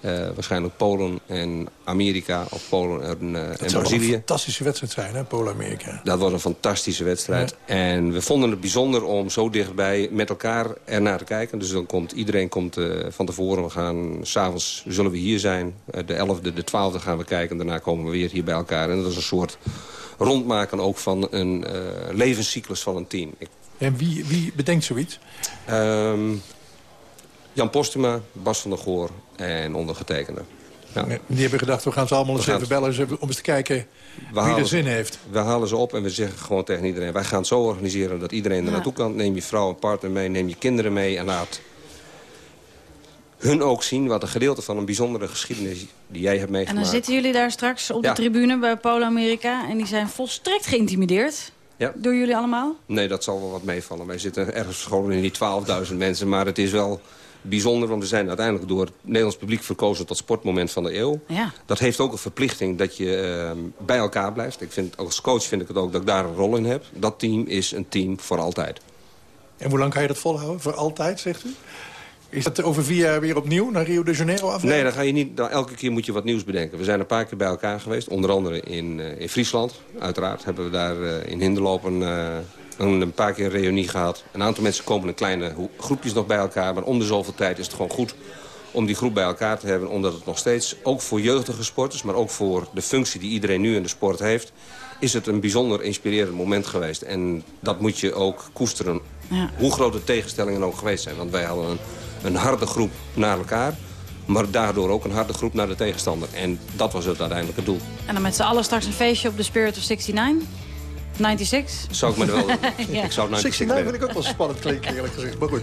Eh, waarschijnlijk Polen en Amerika of Polen en, Dat en zou wel een Brazilië. fantastische wedstrijd zijn, hè, Polen-Amerika. Dat was een fantastische wedstrijd. En we vonden het bijzonder om zo dichtbij met elkaar ernaar te kijken. Dus dan komt iedereen komt, van tevoren. We gaan s'avonds zullen we hier zijn. De 11e, de 12e gaan we kijken. Daarna komen we weer hier bij elkaar. En dat is een soort rondmaken ook van een eh, levenscyclus van een team. Ik, En wie, wie bedenkt zoiets? ehm, Jan Postuma, Bas van der Goor en ondergetekende. Ja. Die hebben gedacht, we gaan ze allemaal eens gaan- even bellen... om eens te kijken We wie er zin ze- heeft. We halen ze op en we zeggen gewoon tegen iedereen... wij gaan het zo organiseren dat iedereen er Ja. naartoe kan. Neem je vrouw en partner mee, neem je kinderen mee... en laat hun ook zien wat een gedeelte van een bijzondere geschiedenis... die jij hebt En meegemaakt. dan zitten jullie daar straks op de Ja. tribune bij Polo Amerika... en die zijn volstrekt geïntimideerd Ja. door jullie allemaal. Nee, dat zal wel wat meevallen. Wij zitten ergens gewoon in die 12.000 mensen... maar het is wel bijzonder, want we zijn uiteindelijk door het Nederlands publiek verkozen... tot sportmoment van de eeuw. Ja. Dat heeft ook een verplichting dat je eh, bij elkaar blijft. Ik vind, als coach vind ik het ook dat ik daar een rol in heb. Dat team is een team voor altijd. En hoe lang kan je dat volhouden? Voor altijd, zegt u? Is dat over vier jaar weer opnieuw naar Rio de Janeiro af? Nee, dan ga je niet. Dan, elke keer moet je wat nieuws bedenken. We zijn een paar keer bij elkaar geweest. Onder andere in, eh, in Friesland. Uiteraard hebben we daar eh, in Hinderlopen eh, een, een paar keer een reunie gehad. Een aantal mensen komen in kleine groepjes nog bij elkaar. Maar om de zoveel tijd is het gewoon goed om die groep bij elkaar te hebben. Omdat het nog steeds, ook voor jeugdige sporters... maar ook voor de functie die iedereen nu in de sport heeft... is het een bijzonder inspirerend moment geweest. En dat moet je ook koesteren. Ja. Hoe groot de tegenstellingen ook geweest zijn. Want wij hadden een, een harde groep naar elkaar... maar daardoor ook een harde groep naar de tegenstander. En dat was het uiteindelijke doel. En dan met z'n allen straks een feestje op de Spirit of 69. 96. Zou ik me er wel... Ja. Ik zou het 69 vind ik ook wel spannend klinken, eerlijk gezegd. Maar goed,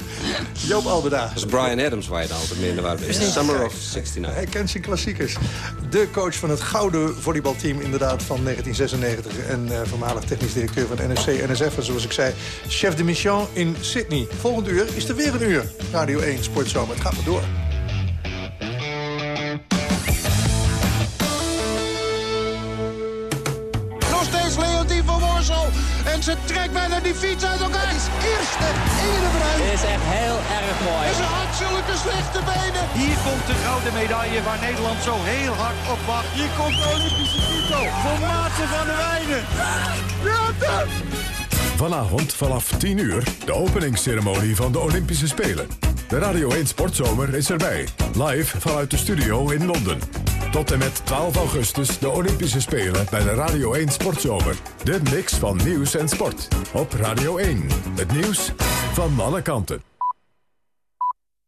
Joop Albeda. Dat is Brian Adams waar je dan altijd mee in de war bent. Precies. Summer of 69. Hij kent zijn klassiekers. De coach van het gouden volleybalteam inderdaad van 1996... en eh, voormalig technisch directeur van NSC-NSF. En zoals ik zei, chef de mission in Sydney. Volgend uur is er weer een uur. Radio 1 Sportzomer. Het gaat maar door. En ze trekt bijna die fiets uit elkaar. Het is Kirsten Edenbruin. Dit is echt heel erg mooi. En ze had zulke slechte benen. Hier komt de gouden medaille waar Nederland zo heel hard op wacht. Hier komt de Olympische titel voor Maarten van der Weijden. Ja, Vanavond vanaf 10 uur de openingsceremonie van de Olympische Spelen. De Radio 1 Sportzomer is erbij. Live vanuit de studio in Londen. Tot en met 12 augustus de Olympische Spelen bij de Radio 1 Sportzomer. De mix van nieuws en sport. Op Radio 1. Het nieuws van alle kanten.